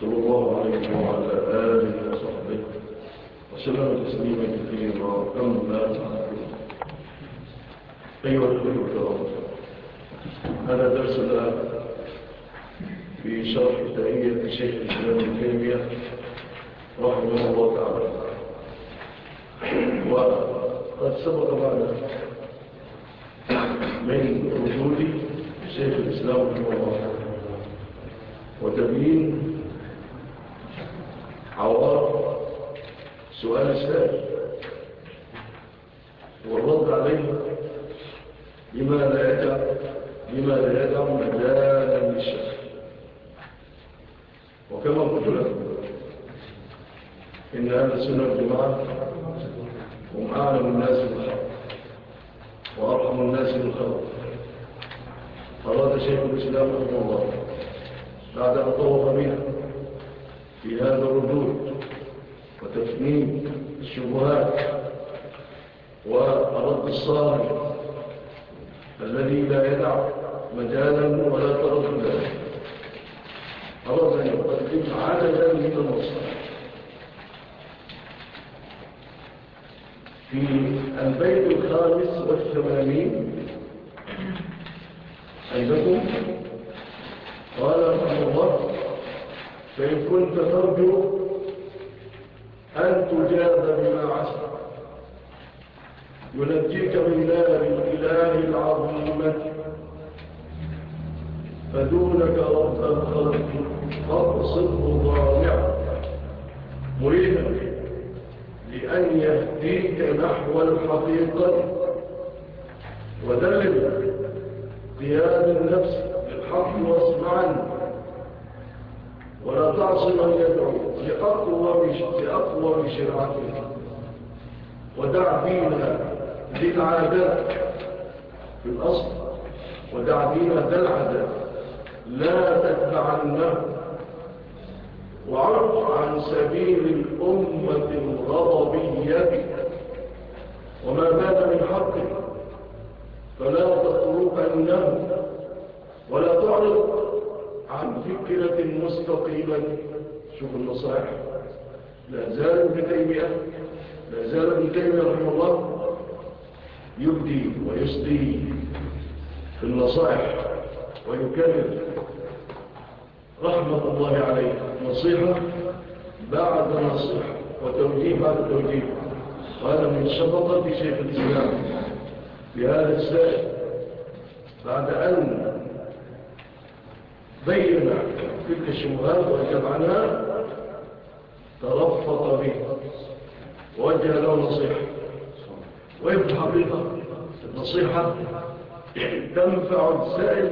صلى الله عليه وعلى آله وصحبه وسلم تسليما كثيرا. أما بعد. أيها الأخوة الكرام هذا درسنا في شرح تأية شيخ الإسلام ابن تيمية رحمه الله تعالى. وقد سبق معنا من ردود شيخ الإسلام رحمه الله. وتبيين عوار سؤال السائل. والرد عليه بما لا يدع بما لا يدع مجالا للشك وكما قلت لكم إن أهل السنة والجماعة هم أعلم الناس بالحق وأرحم الناس بالخلق أراد شيخ الإسلام رحمه الله بعد أن طوف بنا في هذا الردود وتفنين الشبهات والرد الصارم الذي لا يدع مجالا ولا ترددا أراد أن يقدم عددا من النصائح في البيت الخامس والثمانين. عندكم؟ قال رحمه الله فإن كنت ترجو أن تجاب بما عسى ينجيك من نار الإله العظيمة. فدونك رب الخلق فاقصده ضامعا مريدا. لأن يهديك نحو الحقيقة. ودلل قيام النفس بالحق واسمعا. ولا تعصي من يدعو لأقوى بشرعته ودع دينا للعادات في الأصل ودع دينا للعادات. لا تتبعنه. وعرف عن سبيل الأمة الغضبية. وما بان من حق فلا تطرقنه ولا تعرض عن فكرة مستقيمة. شوف النصائح. لا زال ابن تيمية لا زال ابن تيمية رحمه الله يبدي ويسدي في النصائح ويكرر رحمة الله عليه نصيحة بعد نصيحة وتوجيه بعد توجيه. هذا من شفقة شيخ الإسلام. في هذا السائل بعد أن بين تلك الشبهات وأجاب عنها ترفق به. ووجه له نصيحة. وهي في الحقيقة النصيحة تنفع السائل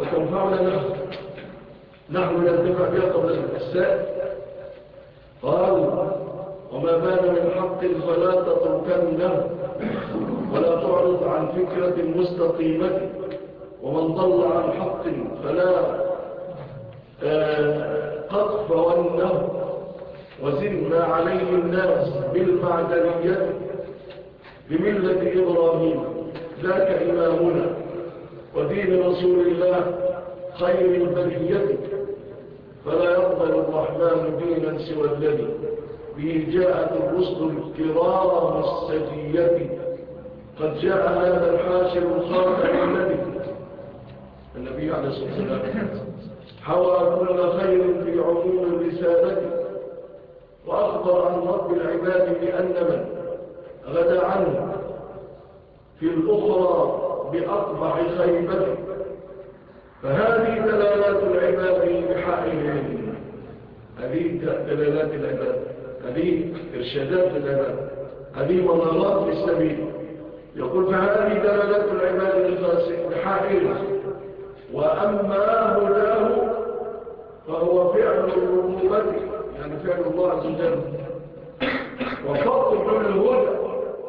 وتنفعنا نحن. نحن ننتفع بها قبل السائل قال وما بان من حق فلا تتركنه ولا تعرض عن فكرة مستقيمة ومن ضل عن حق فلا قطف ونه. وزن ما عليه الناس بالمعدلية بملة إبراهيم ذاك إمامنا. ودين رسول الله خير البرية. فلا يقبل الرحمن دينا سوى الذي به جاءت الرسل الكرام السجية. قد جاء هذا الحاشر الخاتم الذي النبي عليه الصلاة والسلام حوى كل خير في عموم الرسالة وأخبر عن رب العباد بأن من غدا عنه في الأخرى بأقبح خيبة فهذه دلالات العباد بحائهم هذه دلالات العباد هذه إرشادات العباد هذه منارات للسبيل يقول فهذه دلالات العباد بحائهم وأما هداه فهو فعل الربوبة يعني فعل الله عز وجل. وفضل الهدى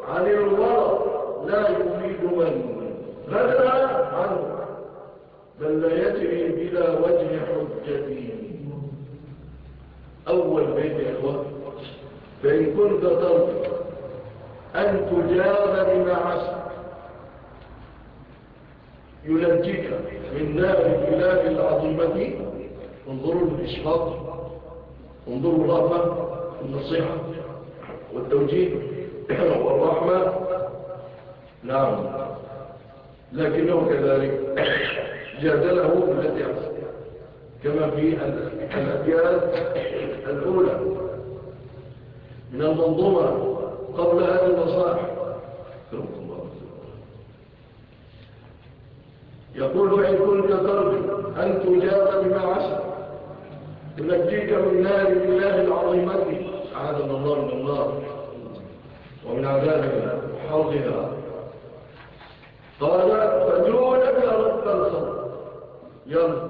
عن الورى لا يفيد من غدا عنه. بل لا يجري بلا وجه حجتي أول بيت يا إخوة فإن كنت ترجو أن تجاب بما عسى ينجيك من نار الإله العظيمة. انظروا الإشفاق انظروا الرحمة النصيحة والتوجيه والرحمة. نعم لكنه كذلك. جادله بالتي كما في الأبيات الأولى. من المنظومة قبل هذه النصائح يقول إن كنت ترجو أن تجاب بما عسى تنجيك من نار الله العظيمة. عادنا الله من النار. ومن عذابها وحرضها قال فدونك رب الخلق. يلا.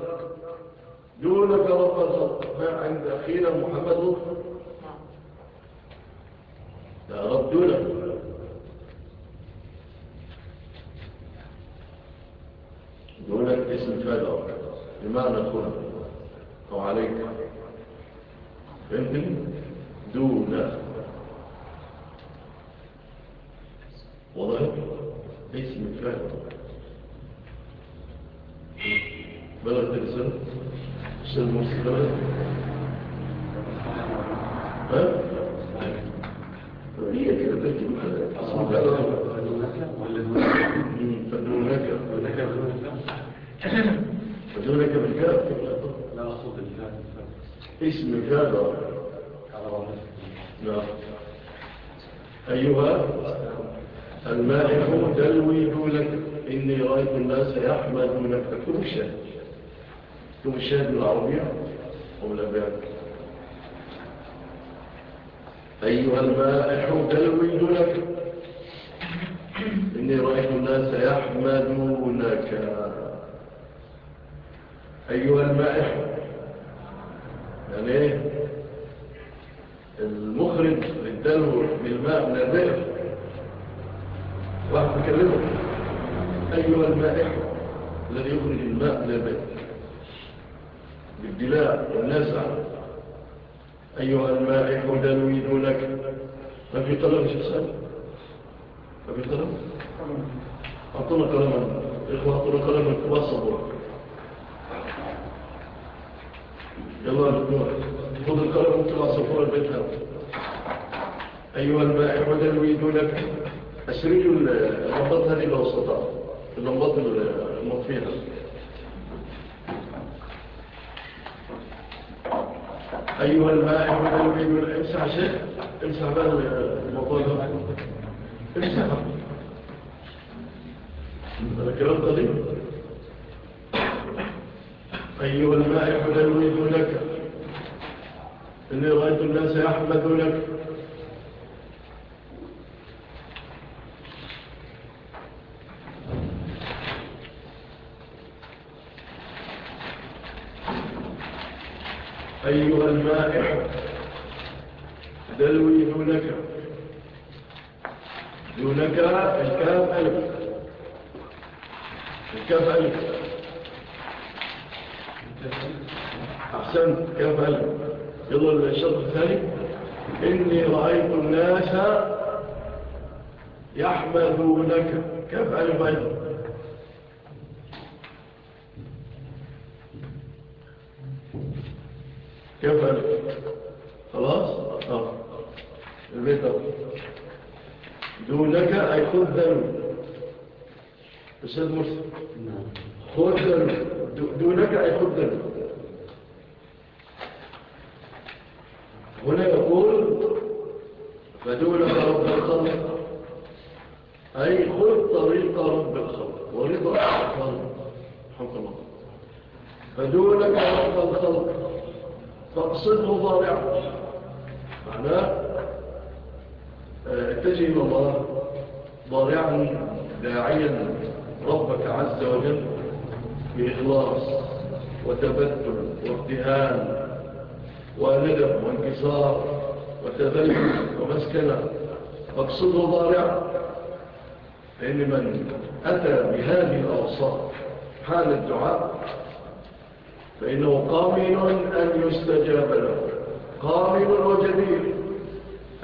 دونك الخلق ما عند أخينا محمد. يا رب دونك دونك اسم فعل بمعنى كن أو عليك. فهمتني؟ دون وضعت اسم فادع بلغت الرسالة السلام المرسلة ها؟ هي كده تركب اسم فادع فدونك فدونك بالكاف لا أقصد الكاف اسم كان نعم أيها المائح دلوي دونك إني رأيت الناس يحمدونك. اكتب الشاهد. اكتب الشاهد بالعربية أو الأبيات أيها المائح دلوي دونك إني رأيت الناس يحمدونك. أيها المائح يعني إيه؟ المخرج للدلو بالماء من البئر واحد بكلمه أيها المائح الذي يخرج الماء من البئر بالدلاء والنزع. أيها المائح دلوي دونك ما في قلم شخصان ما في قلم أعطونا قلما. إخوة أعطونا قلما. كباصة يلا نقول خذ القلم وطلع صفور البيت أيها البائع ودلوي دونك أسرجوا اللمبات هذه لو استطاع اللمبات المطفية أيها ودلوي دونك امسح شيء. امسح بقى الموضوع ده امسح. هذا كلام قديم أيها المائح دلوي لك؟ إني رأيت الناس يحمدونك أيها المائح دلوي دونك دونك الكاف ألف. الكاف ألف. أحسن كيف ألف. يلا الشرط الثاني إني رأيت الناس يحمدونك. كيف ألف أيضا؟ كيف ألف خلاص؟ آه. البيت دونك أي خذ ذنب. أستاذ مرسل خذ ذنب دونك أي خذ ذنب هنا يقول فدونك رب الخلق أي خذ طريق رب الخلق ورضا الخلق حق الله فدونك رب الخلق فاقصده ضارعا معناه اتجه إلى الله ضارعا داعيا ربك عز وجل بإخلاص وتبتل وابتهال وندم وانكسار وتذلل ومسكنة فاقصده ضارعا فإن من أتى بهذه الأوصاف حال الدعاء فإنه قامل أن يستجاب له قامل وجدير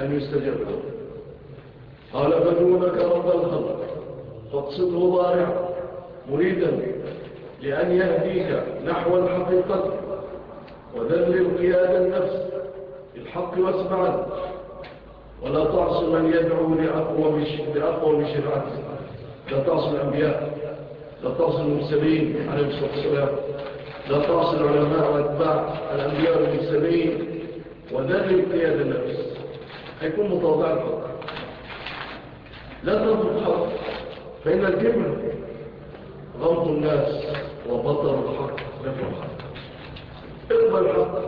أن يستجاب له. قال فدونك رب الخلق فاقصده ضارعا مريدا لأن يهديك نحو الحقيقة وذلل قياد النفس. الحق واسمعا ولا تعصي من يدعو لأقوى, لأقوى لا تعصي الأنبياء. لا تعصي المرسلين عليه الصلاة والسلام. لا تعصي العلماء واتباع الأنبياء والمرسلين. وذلل قياد النفس. هيكون متوضع الحق لا تنظر الحق فإن الكبر غمط الناس وبطر الحق. نفع الحق. اقبل الحق.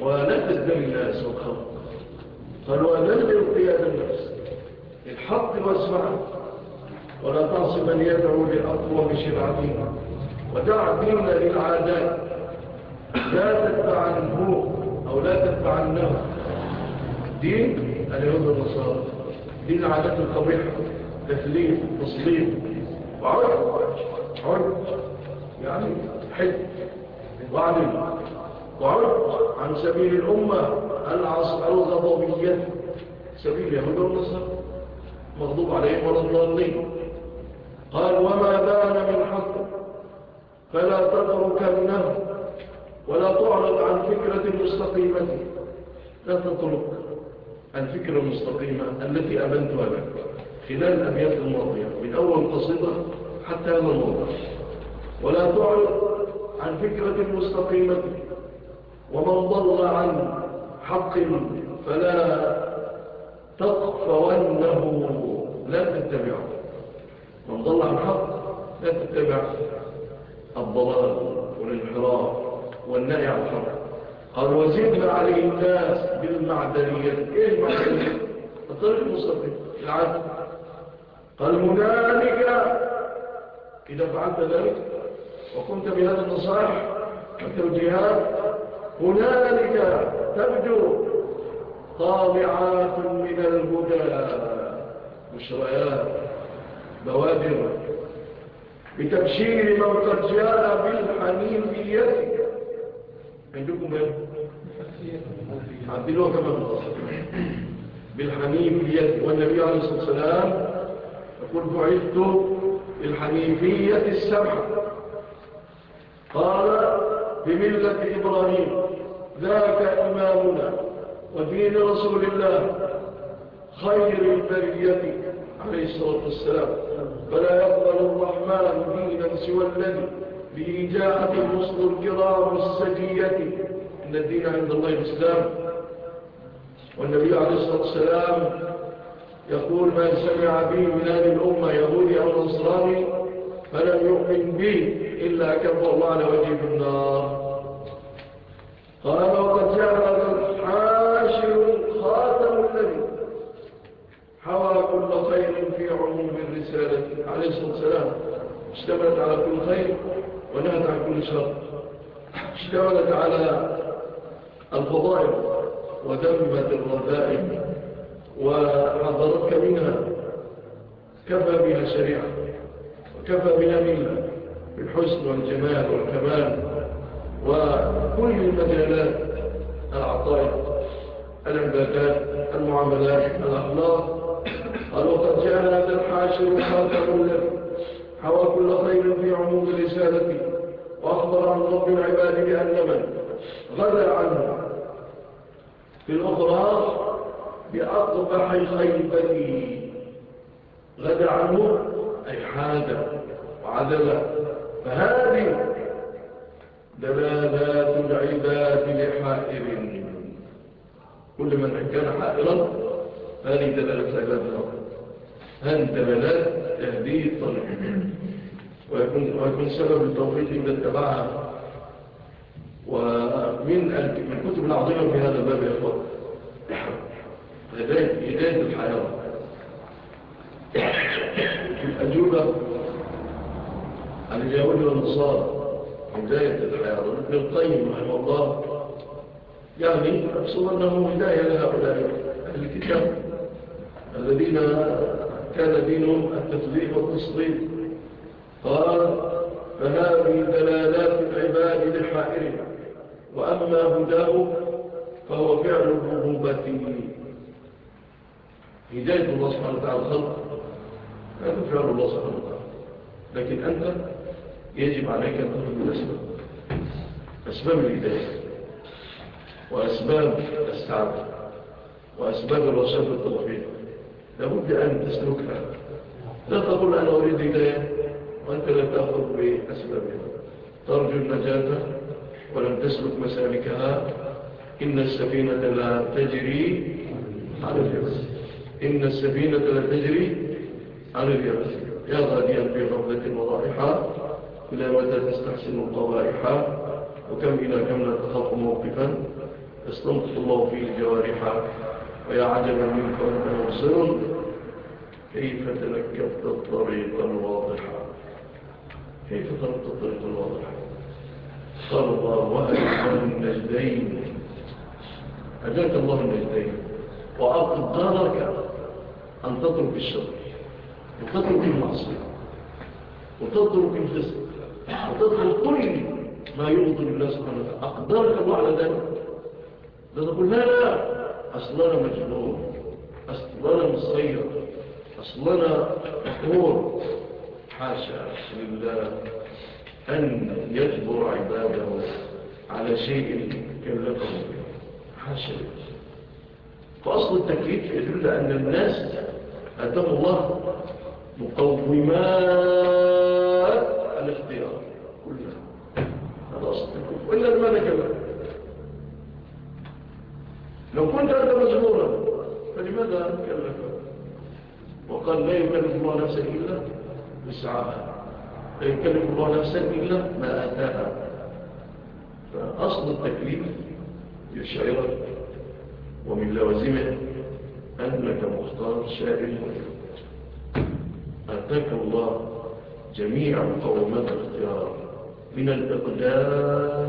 ولا تزدل الناس والخلق قال وذلل قياد النفس. الحق واسمعه ولا تعصي من يدعو لأقوى بشرعته ودع دين للعادات. لا تتبع النبوغ أو لا تتبع النوم دين اليهود والنصارى دين العادات القبيحة تثليف تصليم وعرض. عرض. يعني حد وعلم وعرض عن سبيل الأمة الغضبية. سبيل اليهود والنصارى مغضوب عليهم ولا الضالين قال وما بان من حق فلا تتركنه ولا تعرض عن فكرة مستقيمة. لا تترك الفكرة المستقيمة التي أبنتها لك خلال الأبيات الماضية من أول قصيدة حتى هذا الموضوع. ولا تعرض عن فكرة مستقيمة. ومن ضل عن حق فلا تقفونه لا تتبعه. من ضل عن حق لا تتبع الضلال والانحراف والنهي عن الحق. قال وزدنا عليه الناس بالمعدنية. إيه المعدنية؟ الطريق المستقيم. العدل. قال هنالك. إذا فعلت ذلك وكنت بهذا النصائح والتوجيهات هنالك تبدو طابعات من الهدى مشريات بوادر. بتبشير من قد جاء بالحنيفية عندكم إيه عدلوها كما بالأصل بالحنيفية والنبي عليه الصلاة والسلام يقول بعثت بالحنيفية السمحة قال بملة إبراهيم. ذاك إمامنا ودين رسول الله خير البرية عليه الصلاة والسلام. فلا يقبل الرحمن دينا سوى الذي به جاءت الرسل الكرام السجية. إن الدين عند الله الإسلام. والنبي عليه الصلاة والسلام يقول من سمع بي من هذه الأمة يهودي أو نصراني فلم يؤمن بي إلا كفر الله على وجه النار. قال وقد جاء هذا الحاشر خاتم النبي حوى كل خير في عموم الرسالة عليه الصلاة والسلام اشتملت على كل خير ونهت عن كل شر اشتملت على الفضائل ودمت الرذائل وحضرتك منها كفى بها شريعة وكفى بها منها بالحسن والجمال والكمال وكل المجالات العطائف العبادات المعاملات الأخلاق. قال وقد جاء هذا الحاشر خاتم لك حوى كل خير في عموم الرسالة وأخبر عن رب العباد بأن من غدى عنه. في الأخرى بأقبح خيبته غدى عنه أي حاد وعدل فهذه دلالات العباد لحائر. كل من كان حائرا هذه دلالة العباد هذه دلالات تهديد الطريق ويكون, ويكون سبب التوفيق إذا اتبعها ومن الكتب العظيمة في هذا الباب يا أخوة هداية الحياة. الأجوبة عن اليهود والنصارى هداية الحياة ابن القيم رحمه الله يعني أقصد أنه هداية لهؤلاء الكتاب الذين كان دينهم التفضيل والتصديق قال فهذه دلالات العباد لحائر. وأما هداه فهو فعل الرغوبة. هداية الله سبحانه وتعالى الخلق هذا فعل الله سبحانه وتعالى. لكن أنت يجب عليك أن تأخذ بالأسباب أسباب. الهداية وأسباب السعادة وأسباب الرشاد والتوفيق. لابد أن تسلكها. لا تقول أنا أريد هداية وأنت لا تأخذ بأسبابها ترجو النجاة ولم تسلك مسالكها. إن السفينة لا تجري على اليبس إن السفينة لا تجري على اليبس يا غاديا في غفلة وضائحة. إلى متى تستحسن القوائح وكم إلى كم لا تخاف موقفا. استنطق الله فيه الجوارح ويا عجبا منك وأنت مبصر. كيف تنكبت الطريق الواضح؟ كيف تنكبت الطريق الواضح؟ الله وهل النجدين أجاك الله النجدين. وأقدرك أن تترك الشر وتترك المعصية وتترك الفسق وتترك كل ما يغضب الله سبحانه وتعالى. أقدرك الله على ذلك؟ لا تقول لا لا أصلنا مجنون أصلنا مصير أصلنا مكهور حاشا لله أن يجبر عباده على شيء كلفه حاشا. فأصل التكليف يدل أن الناس أتم الله مقومات الاختيار كلها هذا أصل التكليف وإلا لماذا كلف لو كنت أنت مجبورا فلماذا كلف وقال لا يكلف الله نفسا إلا بسعاها لا يكلف الله نفسا إلا ما آتاها. فأصل التكليف يشعرك ومن لوازمه أنك مختار شائل أتاك الله جميع مقومات الاختيار من الإقدام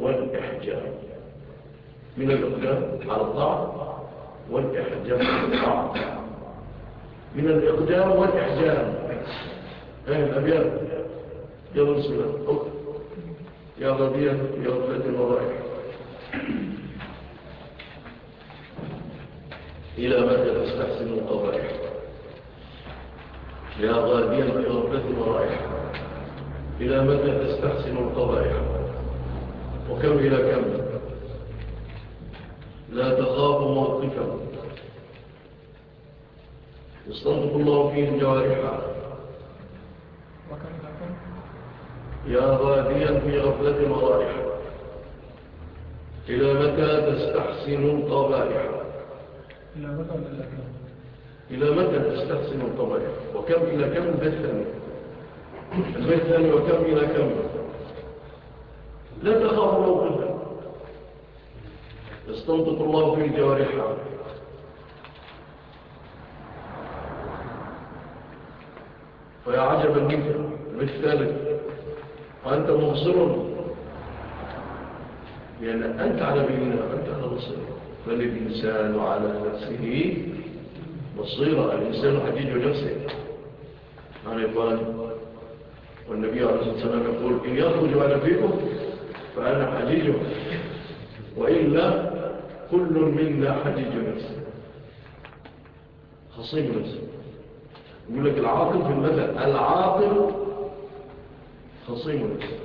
والإحجام. من الإقدام على الطاعة والإحجام على الطاعة. من الإقدام والإحجام. أهل الأبيات؟ يا بسم الله. يا غبيا يا غفلة ورائح إلى متى تستحسن القبائح يا غاديا في غفلة ورائح إلى متى تستحسن القبائح وكم إلى كم؟ لا تخاف موقفا. يستنطق الله فيه الجوارح. يا غاديا في غفلة ورائح إلى متى تستحسن القبائح؟ إلى متى إلى متى تستحسن القبائح؟ وكم إلى كم البيت الثاني البيت الثاني وكم إلى كم؟ لا تخاف موقفا. يستنطق الله في الجوارح ويا عجبا منك البيت وأنت مبصر. لأن أنت على بيننا أنت على بصير بل الإنسان على نفسه بصيرة الإنسان حجيج نفسه. عن إخوان والنبي عليه الصلاة والسلام يقول إن يخرج على فيكم فأنا حجيجه. وإلا كل منا حجيج نفسه خصيم نفسه يقول لك العاقل في المثل العاقل خصيم نفسه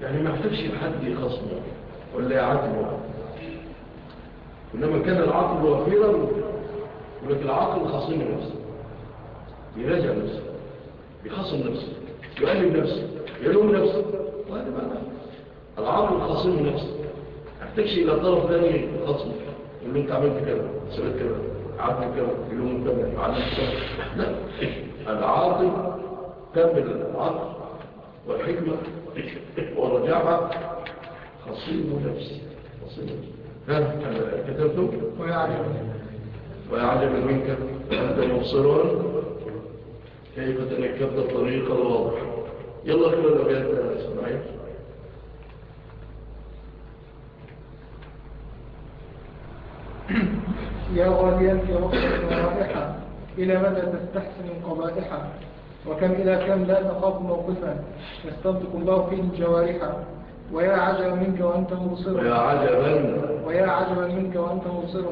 يعني ما احتاجش لحد يخصمه ولا يعاتبه. إنما كان العاقل وفيرا يقول لك العاقل خصيم نفسه يراجع نفسه بيخصم نفسه يؤلم نفسه يلوم نفسه. وهذا معنى العاقل خصيم نفسه احتاجش إلى طرف ثاني خصمه يقول له أنت عملت كذا سويت كذا عملت كذا يلوم كذا عملت كذا. لا. العاقل كامل العقل والحكمة والرجاعة خصيم نفسه خصيم نفسه. ها كتبتم ويعجب. ويعجب منك. أنت مبصرون. كيف تنكبت الطريق الواضح؟ يلا كل الأبيات يا إسماعيل يا غاليا في رفضة ورائحة إلى متى تستحسن القبائح وكم إلى كم لا تخاف موقفا؟ يستنطق الله فيه الجوارح ويا عجبا منك وأنت مبصر. ويا عجبا. ويا عجبا منك وأنت مبصر.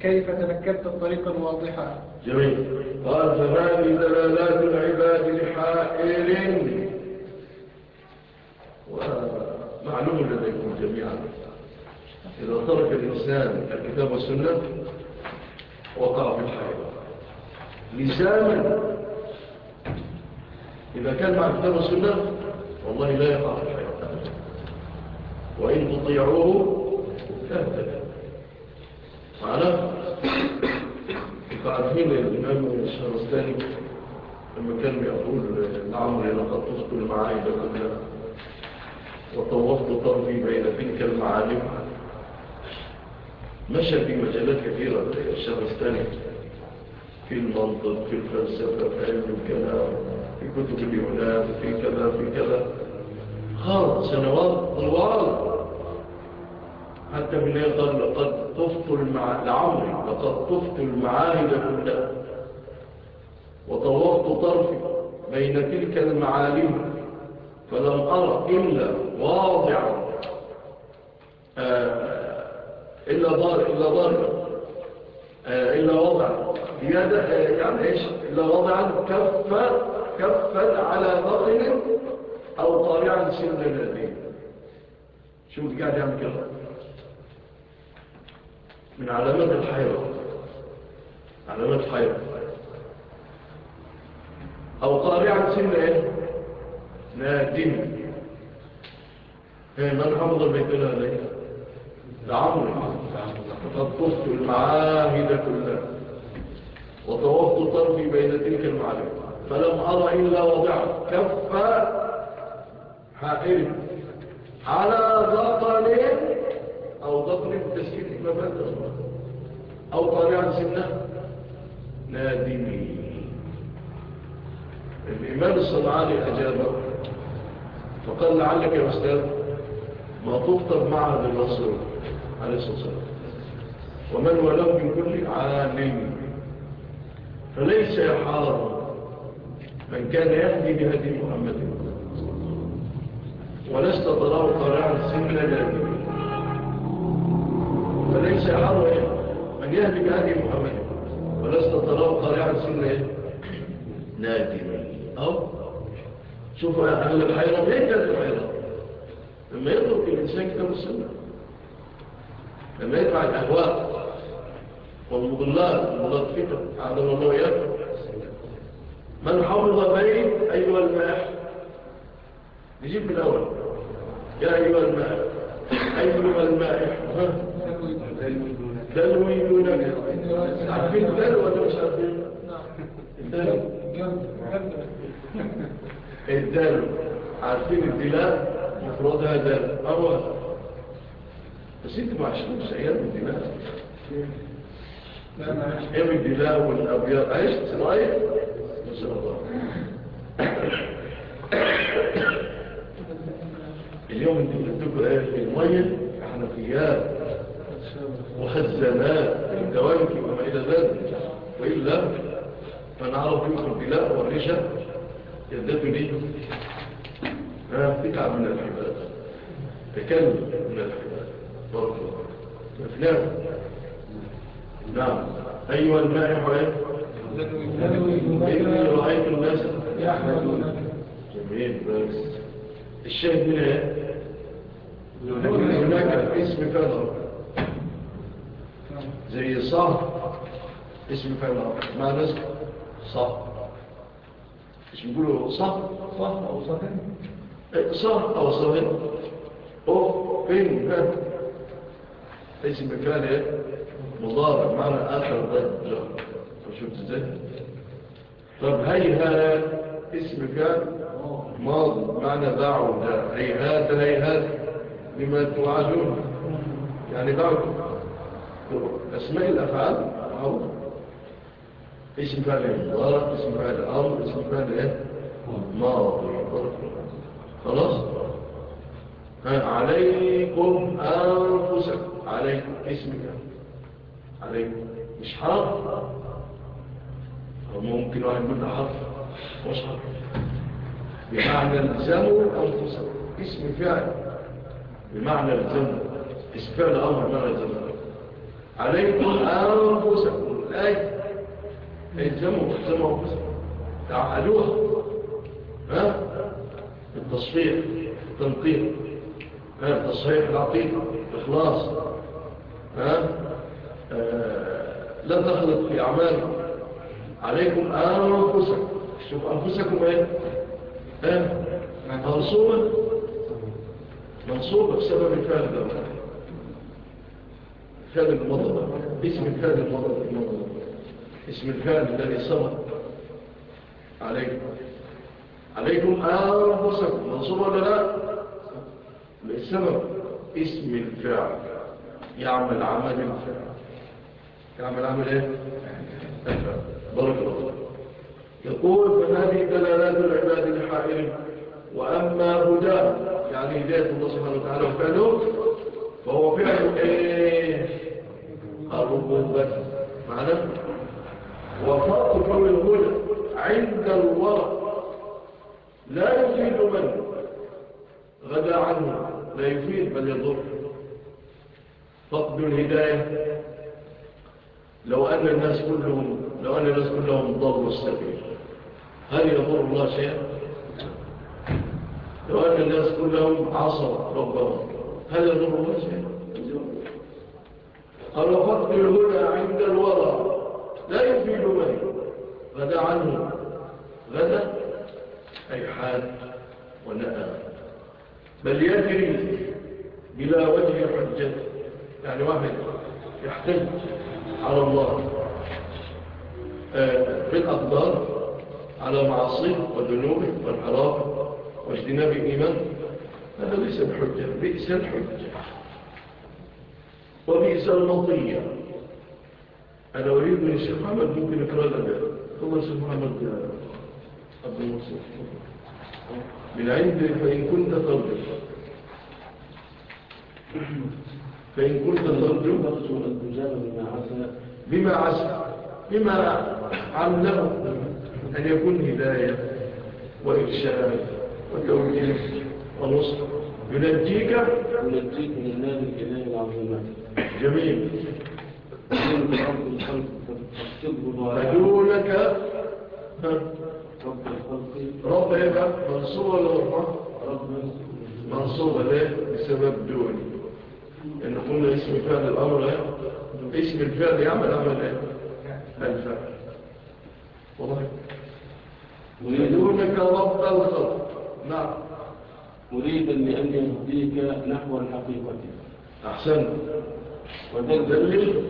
كيف تنكبت الطريق الواضحة جميل. قال فهذه دلالات العباد لحائر ومعلوم لديكم جميعا. إذا ترك الإنسان الكتاب والسنة وقع في الحياة لسانا. إذا كان مع الكتاب والسنة والله لا يقع في الحياة وإن تطيعوه تهتد معنا تعرفين الإمام الشهرستاني لما كان يقول لعمري لقد طفت المعايد كلها وطوفت طرفي بين تلك المعالم. مشى في مجالات كثيرة الشهرستاني في المنطق في الفلسفة في علم الكلام في كتب اليونان في كذا في كذا. خارج سنوات طوال. حتى النهاية قال لقد طفت المع... لعمري لقد طفت المعاهد كلها. وطوقت طرفي بين تلك المعالم فلم أرى إلا واضعا. آه إلا ضار إلا ضار. آه إلا وضع. آه يعني إيش؟ إلا وضعا كفا كفا على بطن أو طارعا سن الذين شوف قاعد يعمل كده؟ من علامات الحيرة علامات الحيرة أو قارعا سن إيه نادم من حفظ البيت لها ليه لعمري قد طفت المعاهد كلها وطوفت طرفي بين تلك المعالم. فلم أرى إلا وضع كف حائر على ضقل أو ضقل بتسكيت مبادر أو طالعا سنة نادمي. الإمام الصنعاني أجابه. فقال لعلك يا أستاذ ما تفطر معها بالرسول عليه الصلاة والسلام. ومن ولو من كل عالم. فليس يحار من كان يهدي بهدي محمد. ولست تراه قراء سن نادم فليس يحار من يهدي بهدي محمد. ولست تراه قراء سن نادم أو شوفوا أهل الحيرة ليه كانت الحيرة. لما يترك الإنسان كتاب السنة لما يتبع الأهواء والمضلات المضلات فتر أعلم الله يكفر من حفظ بين أيها الماء نجيب بالأول يا أيها الماء. أيها الماء. دلوي دونك عارفين الدلو ولا مش عارفين؟ الدلو الدلو عارفين الدلاء مفردها دلو أول. بس انت ما عشتوش أيام الدلاء أيام الدلاء والابيض عشت صغير ما شاء الله اليوم انت بتبقى إيه في المية حنفيات وخزانات الدوانك وما إلى ذلك. وإلا فنعرف يوم الدلاء والرشا يزداد لي تتعب من الحباب تكلم من الحباب بارك الله أفلام نعم. أيها المائح إيه؟ إني رأيت الناس يحمدونك جميل بس الشاهد من إيه؟ هناك اسم فعل زي صح اسم فعل مع ناس صح مش بيقولوا صح صح أو صحيح صح أو صحيح أو فين ها اسم إيه؟ مضارع معنى آخر ضد. شفت إزاي؟ طب هيهات اسم فعل ماضي معنى بعد هيهات هيهات لما توعدون. يعني بعد أسماء الأفعال معروف. اسم فعل مضارع اسم فعل أمر اسم فعل إيه؟ ماضي. خلاص؟ عليكم أنفسكم. عليكم اسمك. عليكم مش أو ممكن واحد يقول ده حرف مش حرف بمعنى الزموا أنفسكم اسم فعل. بمعنى الزموا اسم فعل أمر بمعنى الزموا عليكم أنفسكم الآية الزموا الزموا أنفسكم تعهدوها ها؟ التصفيح التنقيق ها؟ تصحيح العقيدة. الإخلاص. ها؟ لا تخلط في أعمالكم عليكم أنفسكم. شوف أنفسكم إيه؟ ها منصوبة. منصوبة بسبب الفعل ده. فعل المضر اسم الفعل المضر اسم الفعل الذي صبر عليكم. عليكم أنفسكم. منصوب ولا لا؟ السبب اسم الفعل. يعمل عمل الفعل. يعمل عمل إيه بارك الله يقول فهذه دلالات العباد الحائرين. وأما هداه يعني هداية الله سبحانه وتعالى وفعله فهو فعل إيه الربوبة معنى؟ وفرق كل الهدى عند الورق لا يفيد من غدا عنه لا يفيد بل يضر. فقد الهداية لو أن الناس كلهم لو أن الناس كلهم ضلوا السبيل هل يضر الله شيئا؟ لو أن الناس كلهم عصوا ربهم هل يضر الله شيئا؟ قال فقد الهدى عند الورى لا يفيد من غدا عنه غدا أي حاد ونأى. بل يجري بلا وجه حجة يعني واحد يحتج. على الله. بالأقدار على معاصيه وذنوبه والحرام واجتناب الإيمان هذا ليس بحجة بئس الحجة. وبئس المطية. أنا أريد من الشيخ محمد ممكن أكرر لك. ثم الشيخ محمد عبد المنصور. من عند فإن كنت ترجو فإن كنت ترجو بما عسى بما علمه أن يكون هداية وإرشاد وتوجيه ونصر. ينجيك ينجيك من النار الإله العظيمة جميل. فدونك رب الخلق. رب يبقى منصوبة لرحمة رب؟ منصوبة ليه؟ بسبب دون إن قلنا اسم فعل الأمر؟ اسم الفعل يعمل عمل الفعل والله. يريدونك رب الخلق. نعم. مريدا لأن يهديك نحو الحقيقة. أحسن. ودلل دلل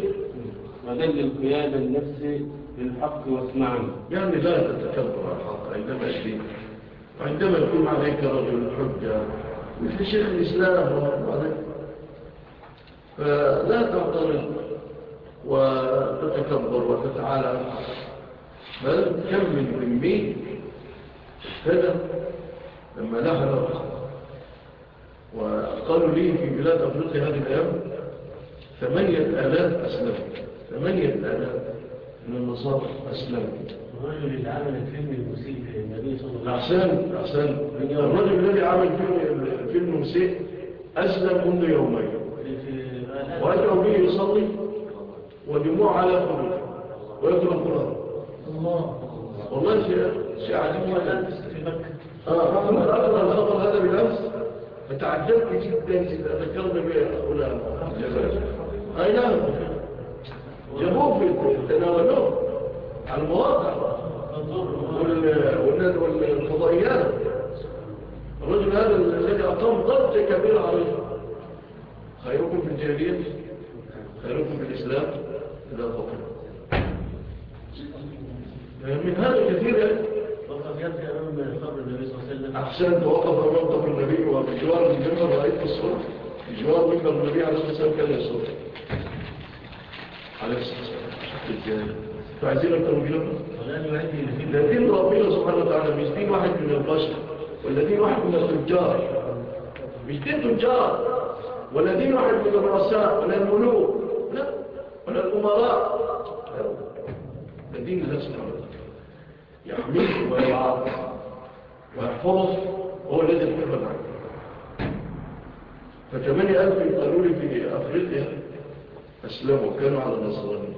ودلل قياد النفس للحق واسمعني يعني لا تتكبر على الحق عندما يأتيك وعندما يكون عليك رجل حجة مثل شيخ الإسلام وعليك فلا تعترض وتتكبر وتتعالى. بل كم من أمي اهتدى لما الحق وقالوا لي في بلاد أفريقيا هذه الأيام ثمانية آلاف أسلام ثمانية آلاف من النصارى أسلام الرجل اللي عمل الفيلم المسيء النبي صلى الله عليه أحسن الرجل الذي عمل فيلم فيلم مسيء أسلم منذ يومين. وأدعو به يصلي ودموع على قبله ويقرأ القرآن الله. والله شيء شيء عجيب. جدا أقرأ الخبر هذا بالأمس فتعجبت جدا إذا ذكرنا بهؤلاء أي نعم جابوه في تناولوه على المواقع. وال- وال- والفضائيات. الرجل هذا الذي أقام ضجة كبيرة عليه. خيركم في الجاهلية خيركم في الإسلام إذا فقر من هذا كثير وقد يبكي أمام قبر النبي صلى الله عليه وسلم. أحسنت وقف أمام قبر النبي وبجوار المنبر رأيت الصورة بجوار منبر النبي عليه الصلاة والسلام كان يصور عليه الصلاة والسلام. الفيلم ده دين ربنا سبحانه وتعالى مش دين واحد من البشر ولا دين واحد من التجار. مش دين تجار. ولا دين واحد من الرؤساء ولا الملوك لا ولا الأمراء. لا. ده دين الله سبحانه وتعالى يحميه ويرعاه ويحفظه هو الذي يحفظ عنه فثمانية ألف قالوا لي في أفريقيا أسلموا كانوا على النصرانية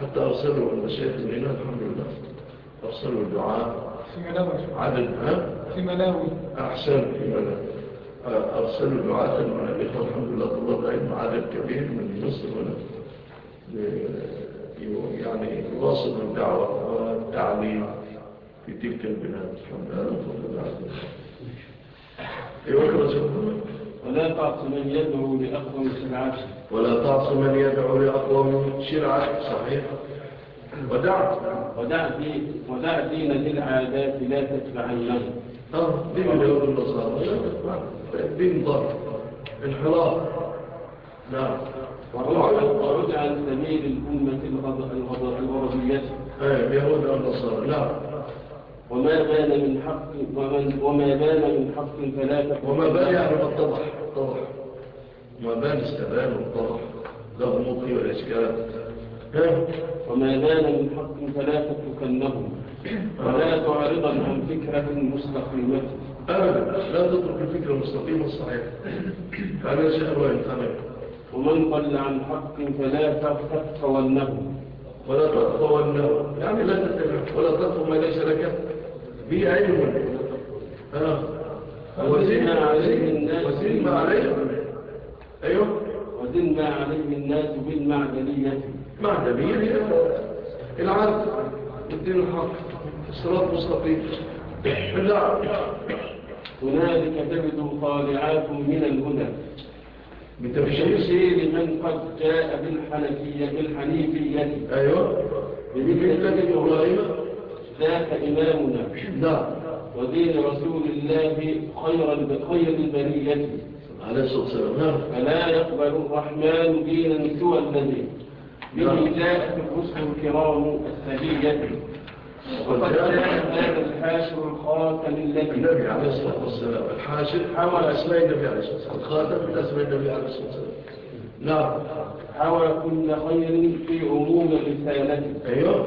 حتى أرسلوا المشايخ من هنا الحمد لله. أرسلوا الدعاء. في ملاوي. عدد ها؟ في ملاوي. أحسن في ملاوي. أرسلوا دعاة من الإخوة الحمد لله طلاب العلم عدد كبير من مصر هنا يعني يواصل الدعوة والتعليم في تلك البلاد. الحمد لله الحمد لله أيها الرسول ولا تعص من يدعو لأقوم شرعته ولا تعص من يدعو لأقوم شرعة. صحيح. ودع. ودع دين ودع دين ذي العادات لا تتبعنه آه دين اليهود والنصارى لا تتبع. ضر انحراف. نعم. وعد عن سبيل الأمة الغربية. إيه اليهود والنصارى نعم. وما بان من حق ومن وما بان من حق فلا وما بان يعني ما اتضح اتضح ما بان استبان واتضح له مطي والإشكال. ها وما بان من حق فلا تتركنه. ولا تعرضا عن فكرة مستقيمة. أبدا لا تترك الفكرة المستقيمه الصحيحه هذا شيء الله يفهمه ومن ضل عن حق فلا تتخونه ولا تخطونه يعني لا تتبع. ولا تخطو ما ليس لك به علم. وزين وزن عليه الناس وزين ما عليه أيوه. وزن ما عليه الناس بالمعدنية. معدنية. العدل والدين الحق. الصراط المستقيم. لا. هنالك تجد طالعات من الهدى. بتبشير بتبشير من قد جاء بالحنفية بالحنيفية. أيوه. بمثل إبراهيم ذاك إمامنا. نعم ودين رسول الله خير خير البرية. عليه الصلاة والسلام. نعم. فلا يقبل الرحمن دينا سوى الذي. به جاءت الرسل الكرام السبية هذا الحاشر الخاتم الذي النبي عليه الصلاه والسلام الحاشر حول اسماء النبي عليه الصلاه والسلام الخاتم من اسماء النبي عليه الصلاه والسلام نعم حوى كل خير في عموم الرسالة أيوه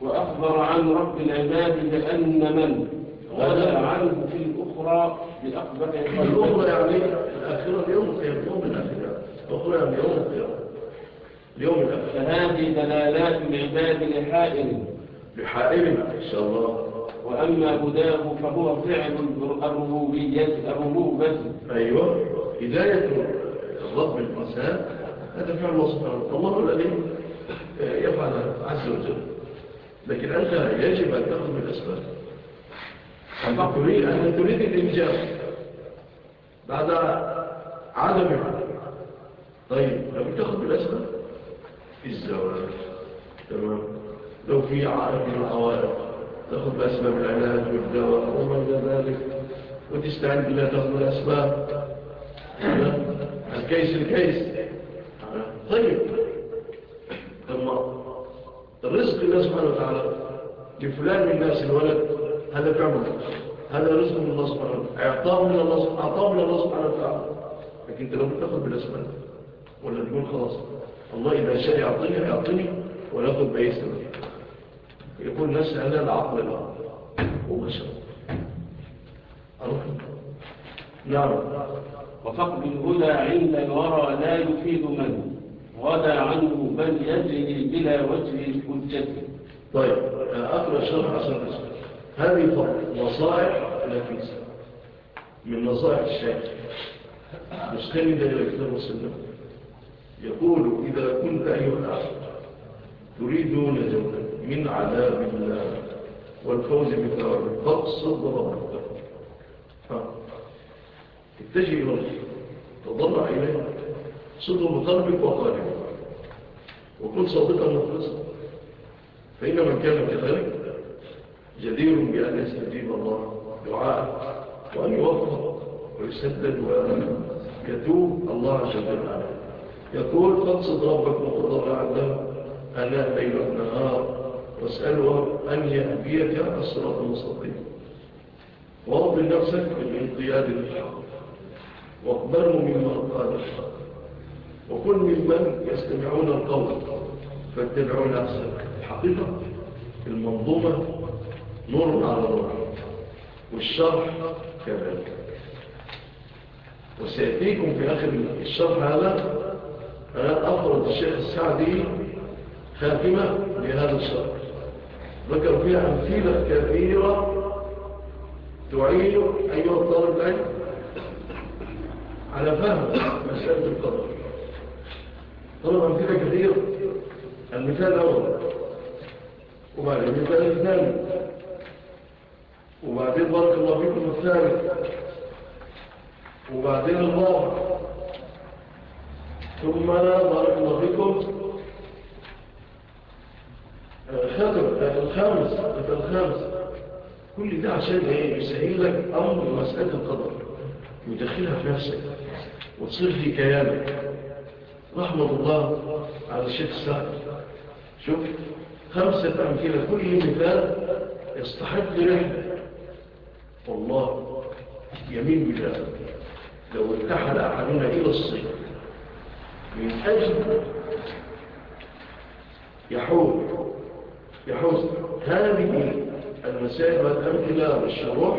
وأخبر عن رب العباد بأن من غدا عنه في الأخرى بأقبح الأخرى يعني الآخرة اليوم القيامة يوم الآخرة الأخرى يعني يوم القيامة اليوم الآخرة فهذه دلالات العباد لحائر بحائر إن شاء الله. وأما هداه فهو فعل الربوبية الربوبة. أيوة. هداية الرب الإنسان هذا فعل الله سبحانه الله الذي يفعل عز وجل. لكن أنت يجب أن تأخذ بالأسباب أنت تريد أن تريد الإنجاز بعد عدم طيب لو تأخذ بالأسباب الزواج. تمام. لو في عائق من العوائق تأخذ بأسباب العلاج والدواء. وما إلى ذلك؟ وتستعين بالله تأخذ الأسباب. الكيس الكيس. طيب. لما الرزق الله سبحانه وتعالى لفلان من الناس الولد هذا فعله هذا رزق من الله سبحانه وتعالى. اعطاه من الله اعطاه من الله سبحانه وتعالى. لكن انت لو بتاخذ بالأسباب. ولا تقول خلاص. الله إذا شاء يعطيني يعطيني. ولا يأخذ بأي سبب. يقول أنا العقل هو شاء أروح. نعم وفقد الهدى عند الورى لا يفيد من غدا عنه بل يجري بلا وجه الحجة. طيب أقرأ شرح حسن هذه فضل نصائح نفيسة من نصائح الشيخ. مستندة إلى كتاب والسنة يقول إذا كنت أيها الأخ تريد نجوة من عذاب الله والفوز بثوابه فاقصد ها. اتجه إلى الله. تضرع إليه. صدر بقلبك وقالبك وكن صادقا مخلصا. فإن من كان كذلك جدير بأن يستجيب الله. دعاء وأن يوفق ويسدد وأن يتوب الله عز وجل يقول فاقصد ربك وتضرع له. أنا الليل والنهار واسأله أن يهديك الصراط المستقيم وارض نفسك بالانقياد للحق. واقبله مما قال الحق. وكن ممن يستمعون القول فاتبعون أحسن الحقيقة المنظومة نور على نور والشرح كذلك. وسيأتيكم في آخر الشرح هذا. أنا أفرض الشيخ السعدي خاتمة لهذا الشرط ذكر فيها أمثلة كثيرة تعين أيها الطالب العلم على فهم مسألة القدر. طلب أمثلة كثيرة. المثال الأول وبعدين المثال الثاني وبعدين بارك الله فيكم الثالث وبعدين الرابع. ثم بارك الله فيكم خاتم الخامس الخامس كل ده عشان إيه؟ يسهل لك أمر مسألة القدر. ويدخلها في نفسك. وتصير في كيانك. رحمة الله على الشيخ السعد. شوف خمسة أمثلة. كل مثال يستحق رحله والله يمين بالله لو ارتحل أحدنا إلى الصين من أجل يحول. يحوز هذه المسائل والأمثلة والشروح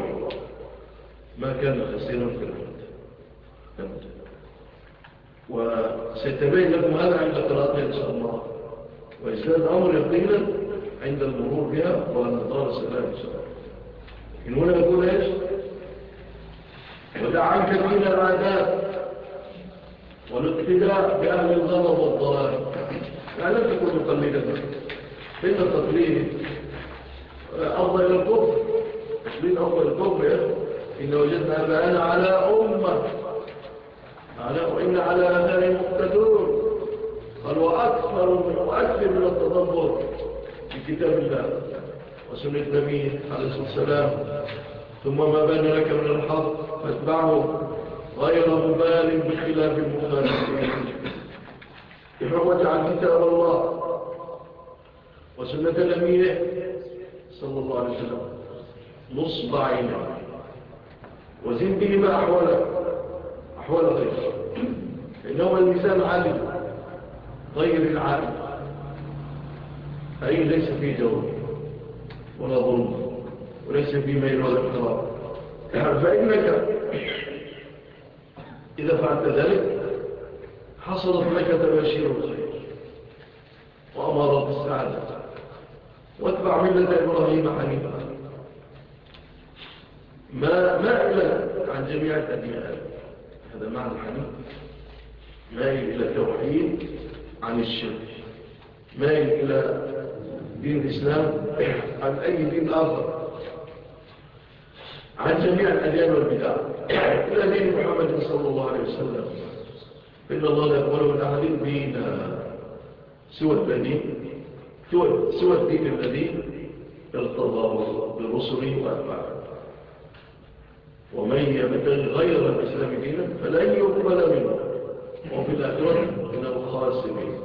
ما كان خسيرا في الوقت. وسيتبين لكم هذا عند قراءتها إن شاء الله. وإزداد الأمر يقينا عند المرور بها والنظارة سلام إن شاء الله. إن هنا يقول إيش؟ ودع عنك العادات والاقتداء بأهل الغضب والضلال. لا لم تكن مقلدا إن التقليد أفضل الكفر. تقليد أفضل الكفر إن وجدنا أبعانا على أمة. على وإن على أثار مقتدون. قال وأكثر من, وأكثر من التدبر في كتاب الله وسنة النبي عليه الصلاة والسلام. ثم ما بان لك من الحق فاتبعه غير مبال بخلاف المخالفين. واجعل كتاب الله. وسنة نبيه صلى الله عليه وسلم. نصب عينه وزن بهما أحواله أحوال غيره إنهما الميزان عالي غير العالم أي ليس فيه جور ولا ظلم. وليس فيه ميل ولا اقتراب فإنك إذا فعلت ذلك حصلت لك تباشير الخير وأمارات السعادة واتبع ملة إبراهيم حنيفا. ما مائلا عن جميع الأديان. هذا معنى الحنيف. مائل إلى التوحيد عن الشرك. مائل إلى دين الإسلام عن أي دين آخر. عن جميع الأديان والبدع. إلى دين محمد صلى الله عليه وسلم. إن الله من أحد دينا سوى الذي سوى, سوى الدين الذي ارتضاه برسله وأتباعه. ومن يبتغي غير الإسلام دينا فلن يقبل منه. وفي الآخرة من الخاسرين.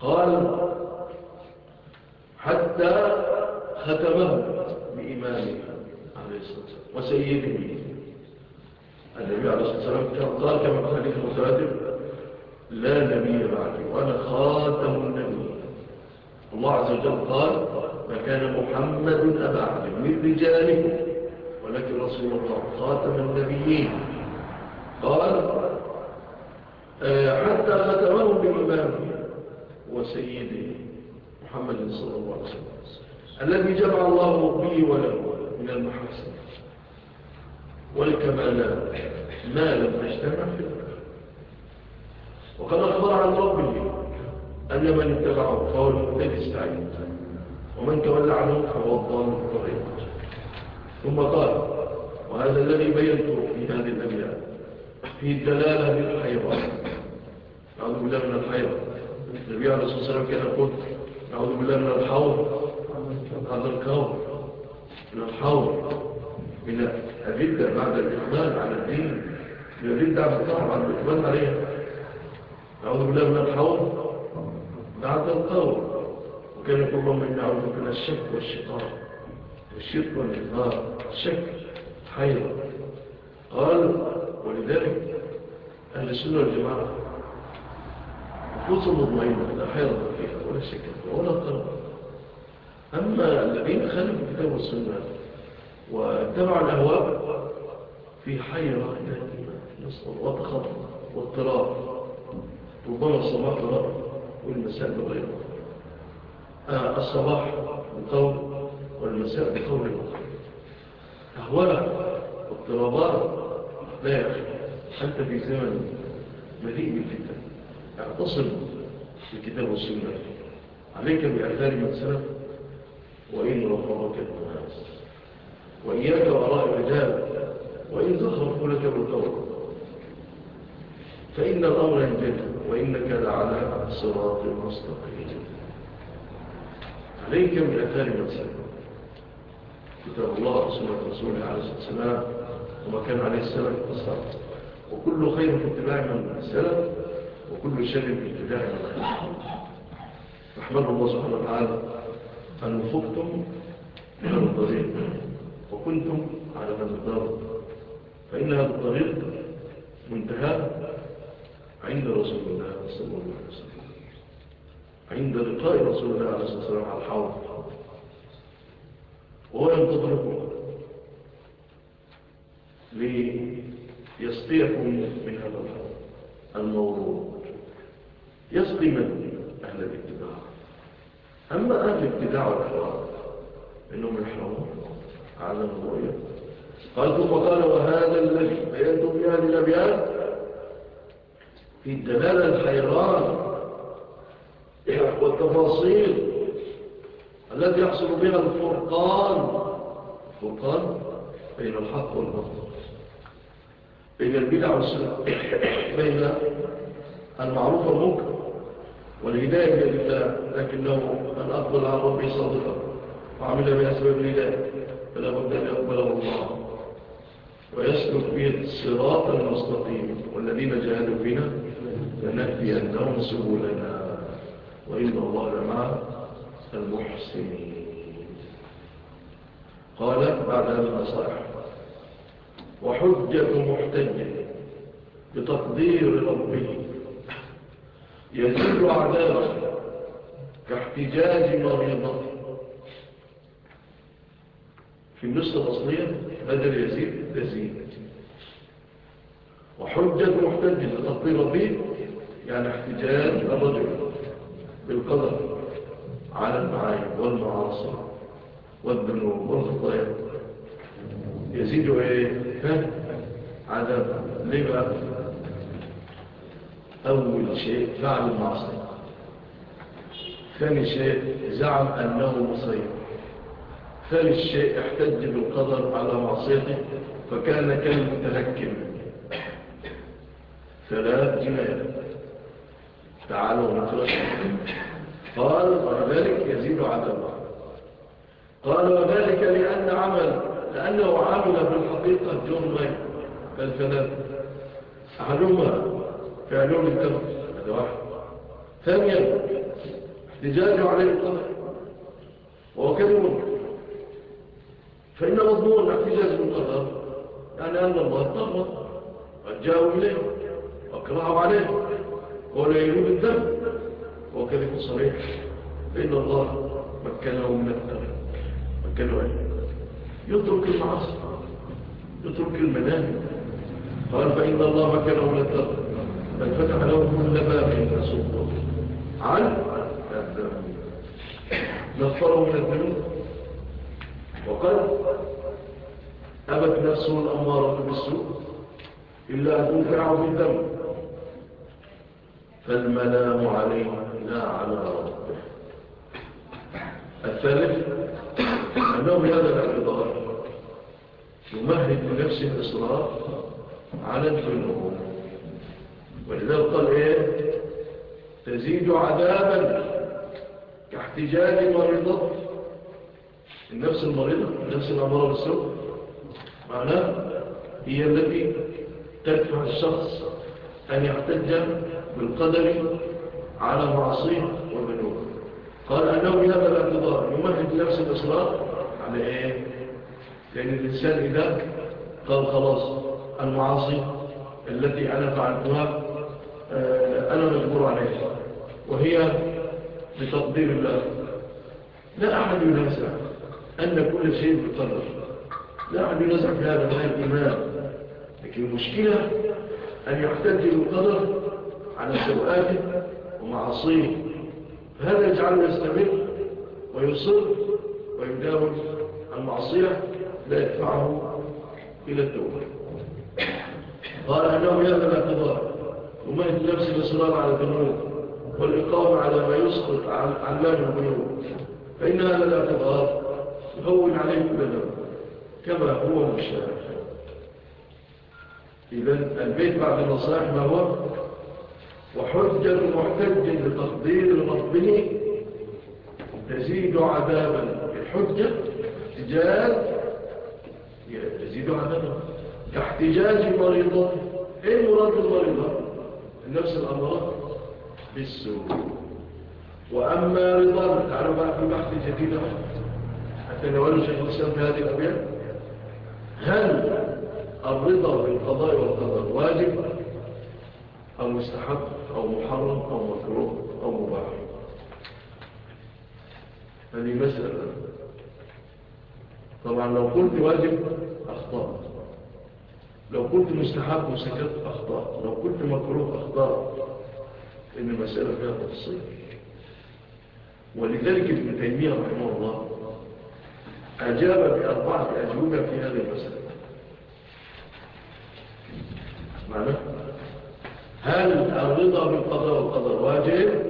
قال حتى ختمه بإمامه عليه الصلاة والسلام وسيده. النبي عليه الصلاة والسلام قال كما في الحديث المتواتر لا نبي بعدي وأنا خاتم النبي الله عز وجل قال ما كان محمد أبا عبد من رجالكم ولكن رسول الله خاتم النبيين. قال آه، حتى ختمه بإمامه وسيده محمد صلى الله عليه وسلم الذي جمع الله به وله من المحاسن. والكمالات ما لم تجتمع في الأرض. وقد أخبر عن ربه أن من فهو المهتد السعيد ومن تولى عنه فهو الضال الطريق. ثم قال وهذا الذي بينته في هذه الأبيات في الدلالة للحيرة نعوذ بالله من الحيرة النبي عليه الصلاة والسلام كان يقول نعوذ بالله من الحوض. هذا الكون من الحوض. من الردة بعد الإقبال على الدين. من الردة عن الطاعة بعد الإقبال عليها. نعوذ بالله من الحوض. بعد القول وكان يقول اللهم إني أعوذ بك من الشك والشقاق والشرك والإظهار الشك حيرة قال ولذلك أهل السنة والجماعة نفوس مضمئنة لا حيرة فيها ولا شك ولا قلب أما الذين خلفوا الكتاب والسنة واتبعوا الأهواء في حيرة دائمة نسأل وتخطط واضطراب. ربما الصباح بغير والمساء بغير آه الصباح بقول والمساء بقول الأخر أهوال واضطرابات لا يا أخي في زمن مليء بالفتن. اعتصم بالكتاب والسنة. عليك بأثار من سلف وإن رفضك الناس وإياك وراء الرجال. وإن زخرفوا لك بالقول. فإن الأمر ينجد وإنك لعلى صراط مستقيم. عليك من سلف كتاب الله وسنة رسوله عليه الصلاة والسلام وما كان عليه السلام والسلام وكل خير في اتباع من السلف وكل شر في اتباع من رحمن الله سبحانه وتعالى أن وفقتم إلى الطريق وكنتم على هذا الدار فإن هذا الطريق منتهى عند رسول الله صلى الله عليه وسلم. عند لقاء رسول الله عليه الصلاة والسلام على الحوض. وهو ينتظركم ليسقيكم من هذا الحوض المورود يسقي من؟ أهل الاتباع أما أهل الابتداع والحرام إنهم يحرمون. علم الله قال ثم قال وهذا الذي بينتم في هذه الأبيات في الدلالة الحيران. والتفاصيل التي يحصل بها الفرقان. الفرقان بين الحق والبطل بين البدع والسنة بين المعروف والمنكر. والهداية الله لكنه من أقبل على ربه صادقا. وعمل بأسباب الهداية. فلا بد أن يقبله الله. ويسلك به الصراط المستقيم. والذين جاهدوا فينا لنهدي أنهم سبلنا وإن الله لمع المحسنين. قال بعد هذا النصائح وحجة محتج بتقدير ربه يزيد عذابا كاحتجاج مريضة في النسخة الأصلية بدل يزيد يزيد وحجة محتج بتقدير ربه يعني احتجاج الرجل بالقدر على المعايب والمعاصي والذنوب والخطايا. يزيد إيه؟ عذاب. بقى أول شيء فعل المعصية. ثاني شيء زعم أنه مصير ثالث شيء احتج بالقدر على معصيته. فكان كالمتهكم ثلاث جنايات تعالوا نقرأ. قال وذلك يزيد عذابا قال وذلك لأن عمل لأنه عمل في الحقيقة جرمين كالثلاث أحدهما فعلون الدم هذا واحد. ثانيا احتجاج عليه القدر. وهو كلمة. فإن مضمون احتجاج بالقدر يعني أن الله اضطر قد جاءوا إليه وأكرهوا عليه ولا يريد الدم. وكذب صريح فإن الله مكنه من الدم مكنه أيه يترك المعاصي يترك المنام. قال فإن الله مكنه من الدم. بل فتح له كل باب يصده عن الدم. من الذنوب. وقد أبت نفسه الأمارة بالسوء إلا أن تنفعه بالدم فالملام عليه لا على ربه. الثالث أنه بهذا الاعتبار يمهد لنفسه الإصرار على الذنوب. ولذلك قال إيه؟ تزيد عذابا كاحتجاج مريضة النفس المريضة النفس الأمارة بالسوء. معناه هي التي تدفع الشخص أن يحتج بالقدر على معصية وذنوب قال أنه بهذا الاعتبار يمهد نفس الإصرار على إيه؟ لأن الإنسان إذا قال خلاص المعاصي التي أنا فعلتها أنا مجبور عليها وهي بتقدير الله. لا أحد ينازع أن كل شيء بقدر. لا أحد ينازع في هذا من الإيمان لكن المشكلة أن يحتج بالقدر على سوءاته ومعاصيه. فهذا يجعله يستمر ويصر ويجاوز المعصية لا يدفعه إلى التوبة. قال أنه يأذن الاعتذار ومهد نفس الإصرار على الذنوب والإقامة على ما يسقط عن علام القلوب. فإن هذا الاعتذار يهون عليه كل ذنب كما هو مشاهد إذا البيت بعد النصائح ما هو؟ وحجة محتج لتقدير ربه تزيد عذابا. الحجة احتجاج يزيد عذابا. كاحتجاج مريضة إيه مراد المريضة النفس الأمراض بالسوء. وأما رضا تعالوا بقى في بحث جديد حتى نولي شيخ الإسلام في هذه الأبيات. هل الرضا بالقضاء والقدر واجب أو مستحب أو محرم أو مكروه أو مباح؟ هذه مسألة. طبعا لو قلت واجب أخطأ. لو قلت مستحب وسكت أخطأ. لو قلت مكروه أخطأ. إن المسألة فيها تفصيل. ولذلك ابن تيمية رحمه الله أجاب بأربعة أجوبة في هذه المسألة. معنى؟ هل الرضا بالقضاء والقدر واجب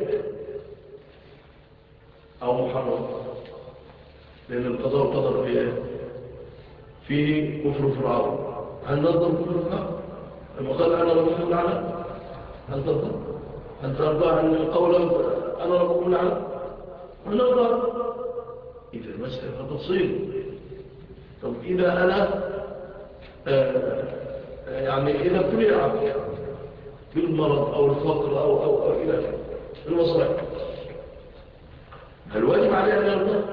أو محرم؟ لأن القضاء والقدر فيه فيه كفر فرعون هل نظر كفر فرعون لما قال أنا ربكم العالم هل ترضى؟ هل ترضى عن القول أنا ربكم العالم هل نظر إذا المسألة تفصيل طب إذا أنا آه يعني إذا ابتلي عبد بالمرض أو الفقر أو, أو, أو إلى المصائب هل واجب عليه أن يرضى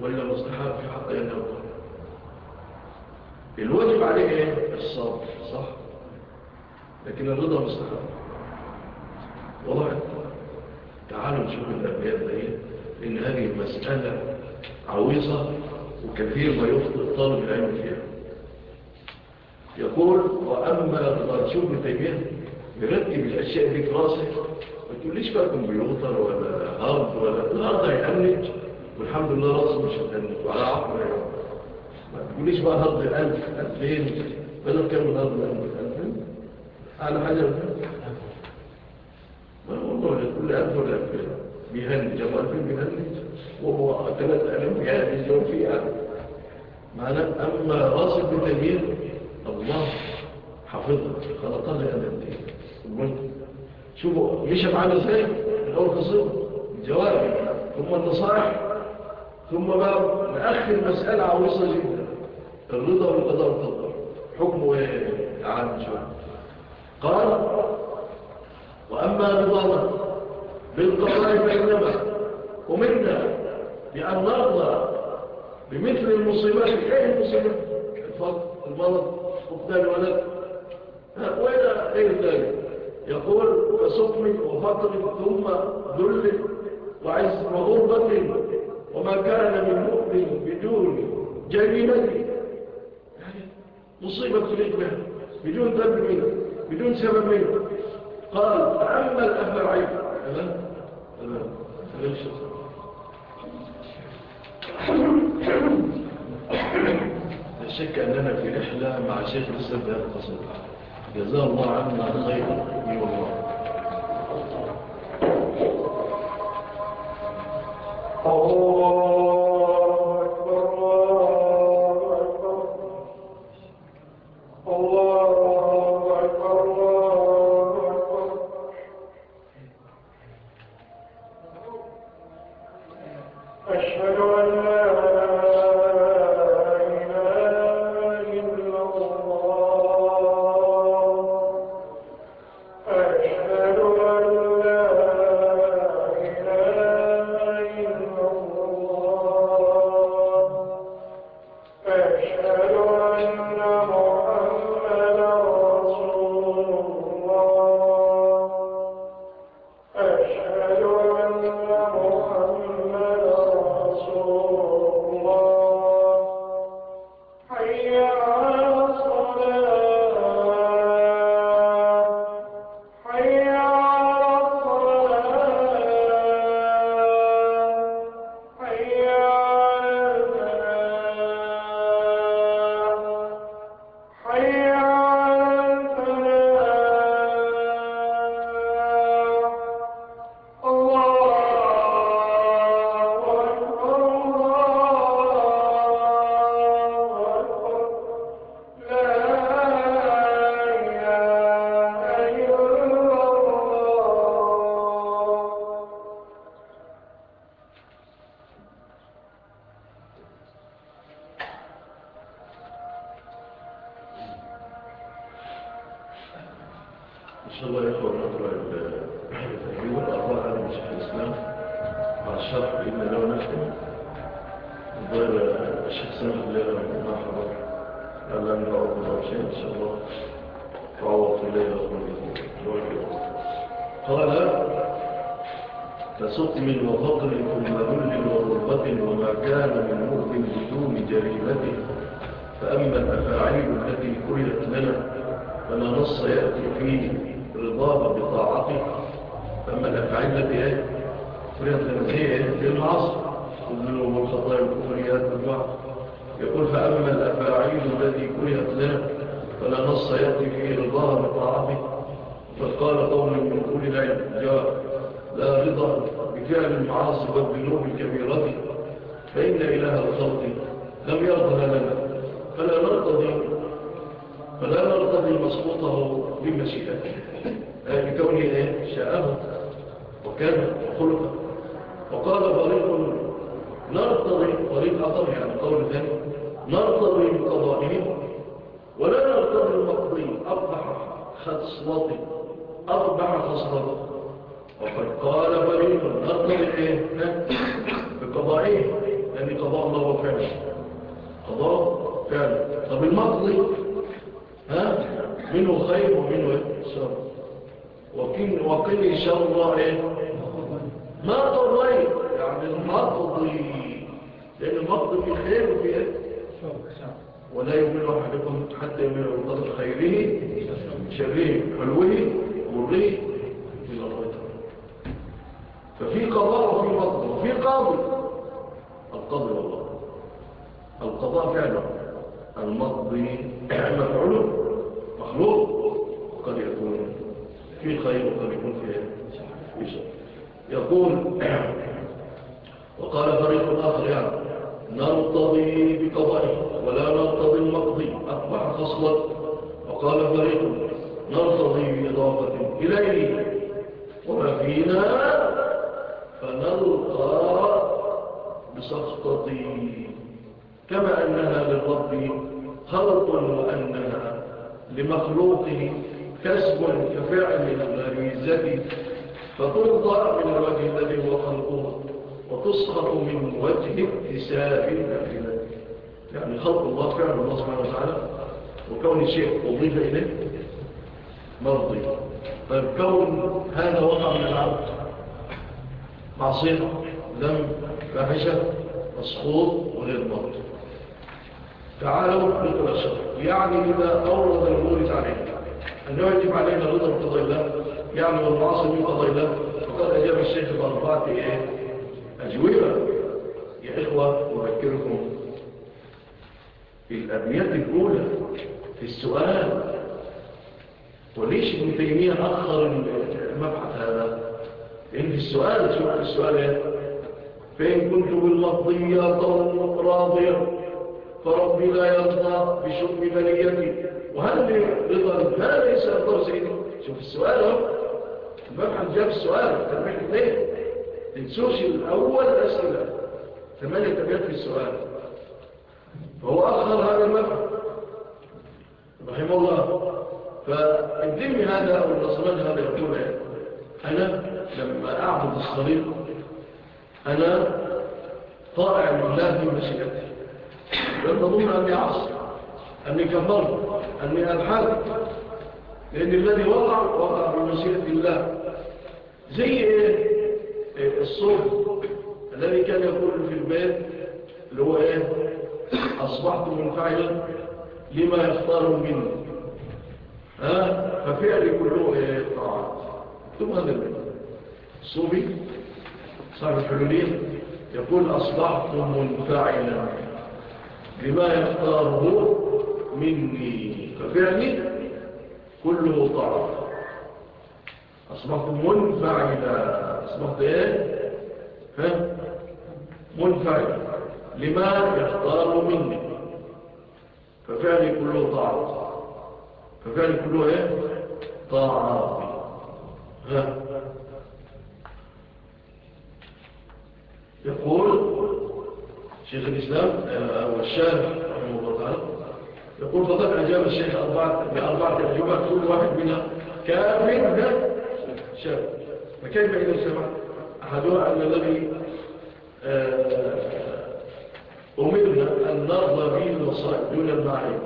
ولا مستحب في حق أن يرضى الواجب عليه إيه؟ الصبر صح؟ لكن الرضا مستحب. واضح؟ تعالوا نشوف الأبيات دي. إن هذه المسألة عويصة وكثير ما يخطئ طالب العلم فيها. يقول وأما الرسول بتيمية يرتب الأشياء دي في راسه ما تقوليش بقى كمبيوتر ولا هارد ولا الهارد هيقلج والحمد لله راسه مش هتقلج وعلى عقله ما تقوليش بقى هارد 1000 2000 بدل كام هارد 1000 2000 أعلى حاجة؟ ما والله كل 1000 ولا 2000 بيغني جمال فيه بيغني وهو ثلاث ألم يعني الجمال فيه ألم معنى أما راسب بتغيير الله حفظه خلقها لألم شوفوا مشى معانا إزاي؟ الأول قصير الجواب ثم النصائح. ثم بقى مأخر مسألة عويصة جدا. الرضا والقضاء والقدر حكمه عام شوية قال وأما رضا الله. بالقضاء فإنما ومنا بأن نرضى بمثل المصيبات. إيه المصيبات الفقر المرض فقدان الولد. وإلى غير ذلك. يقول فسقم وفقر ثم ذل وعز وغربة. وما كان من مؤمن بدون جريمة. يعني مصيبة تريد بها بدون ذنب منه بدون سبب منه. قال فأما ألا لا شك أننا في رحلة مع شيخ الإسلام بهذا القصير جزاه الله عنا خير لي والله الله أشهد أن لا في المعصر والذنوب والخطايا والكفريات والبعض يقول فأما الأفاعيل التي كرهت لنا فلا نص يأتي فيه رضاها بطاعته. فقال قوم من أولي العلم جاء لا رضا بفعل المعاصي والذنوب الكبيرة فإن إله الخلق لم يرضى لنا فلا نرتضي فلا نرتضي مسقوطه بمشيئته بكونه إيه؟ شاءه وكان خلقه. وقال فريق نرتضي طريق أطر يعني قول ثاني نرتضي بقضائه ولا نرتضي المقضي أربح خصلته أربح خصلته وقد قال فريق نرتضي إيه؟ بقضائه يعني قضاء الله وفعله قضاء فعلا. طب المقضي؟ ها؟ منه خير ومنه شر. وقل شر ما قضي يعني المقضي لأن المقضي في خير وفي إيه؟ ولا يؤمن أحدكم حتى يؤمن بقدر خيره شره حلوة مره من الله ففي قضاء وفي مقضي وفي قاضي القاضي والله. القضاء فعلا المقضي مفعول مخلوق وقد يكون في خير وقد يكون في شر. يقول وقال فريق آخر يعني نرتضي بقضائه ولا نرتضي المقضي أصبح خصلة وقال فريق نرتضي بإضافة إليه. وما فينا فنلقى بسخطتي كما أنها للرب خلق وأنها لمخلوقه كسب كفعل الغريزة فترضى من الوجه الذي هو خلقه وتسخط من وجه اكتساب النافلة يعني خلق الله فعل الله سبحانه وتعالى وكون شيء أضيف إليه مرضي. طيب كون هذا وقع من العبد. معصية ذنب فاحشة مسخوط وغير مرض تعالوا نقول الشر يعني إذا أورد الأمور علينا أنه يجب علينا رضا بقضاء الله يعني والمعاصي من قضاء الله فقد أجاب الشيخ بأربعة إيه؟ أجوبة. يا إخوة أذكركم. الأبيات الأولى في السؤال وليش ابن تيمية أخر المبحث هذا؟ لأن في السؤال في السؤال إيه؟ فإن كنت بالمقضية راضية. فربي لا يرضى بشؤم بليتي وهل رضا ما ليس يرضى سيدي. شوف السؤال المبحث جاب السؤال تنبيه اثنين. تنسوش الأول أسئلة ثمانية أبيات في السؤال. فهو أخر هذا المبحث. رحمه الله. فالدم هذا أو النصران هذا يقول أنا لما أعبد الصليب أنا طائع لله في مشيئتي لن تظن أني عصر أني كبرت أني ألحد لأن الذي وقع وقع بمشيئة الله. زي إيه؟ الصوت الذي كان يقول في البيت اللي هو إيه؟ أصبحت منفعلا لما يختار مني. ها؟ ففعلي كله إيه؟ طاعات ثم هذا البيت. الصوفي صاحب الحلولين يقول أصبحت منفعلا لما يختاره مني. ففعلي كله طاعة أصبحت منفعلا. أصبحت إيه؟ ها؟ منفعلا لما يختار مني. ففعلي كله طاعة ففعلي كله إيه؟ طاعة ها؟ يقول شيخ الإسلام أو الشارح رحمه الله تعالى يقول فقد أجاب الشيخ أربعة بأربعة أجوبة كل واحد منها كاف. شاف فكيف إذا سمع أحدها أن الذي آه، أمرنا أن نرضى به المصائب دون المعين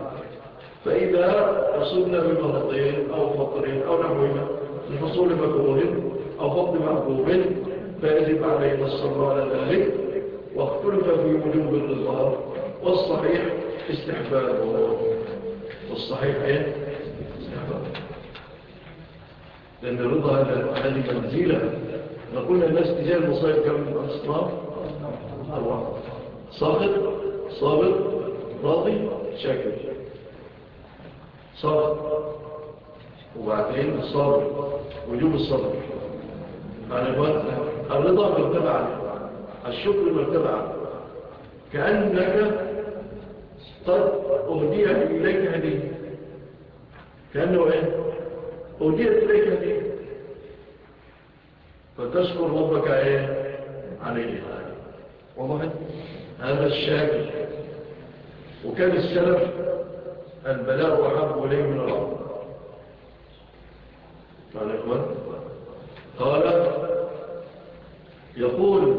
فإذا أصبنا بمرضين أو فقرين أو نحوهما لحصول مكروه أو فقد محبوب فيجب علينا الصبر على ذلك. واختلف في وجوب الرضا والصحيح استحبابه والصحيح إيه؟ استحبابه. لأن الرضا هذه منزلة. نقول الناس تجاه المصائب كم؟ من أصناف. أربعة. صابر صابر راضي شاكر. صابر وبعدين الصبر وجوب الصبر. يعني الرضا مرتبع الشكر مرتبع كأنك قد أهدي إليك هدية. كأنه إيه؟ أهديت إليك هدية. فتشكر ربك إيه؟ عليه. والله هذا الشاكر. وكان السلف البلاء أحب إليه من الأرض قال إخوان قال يقول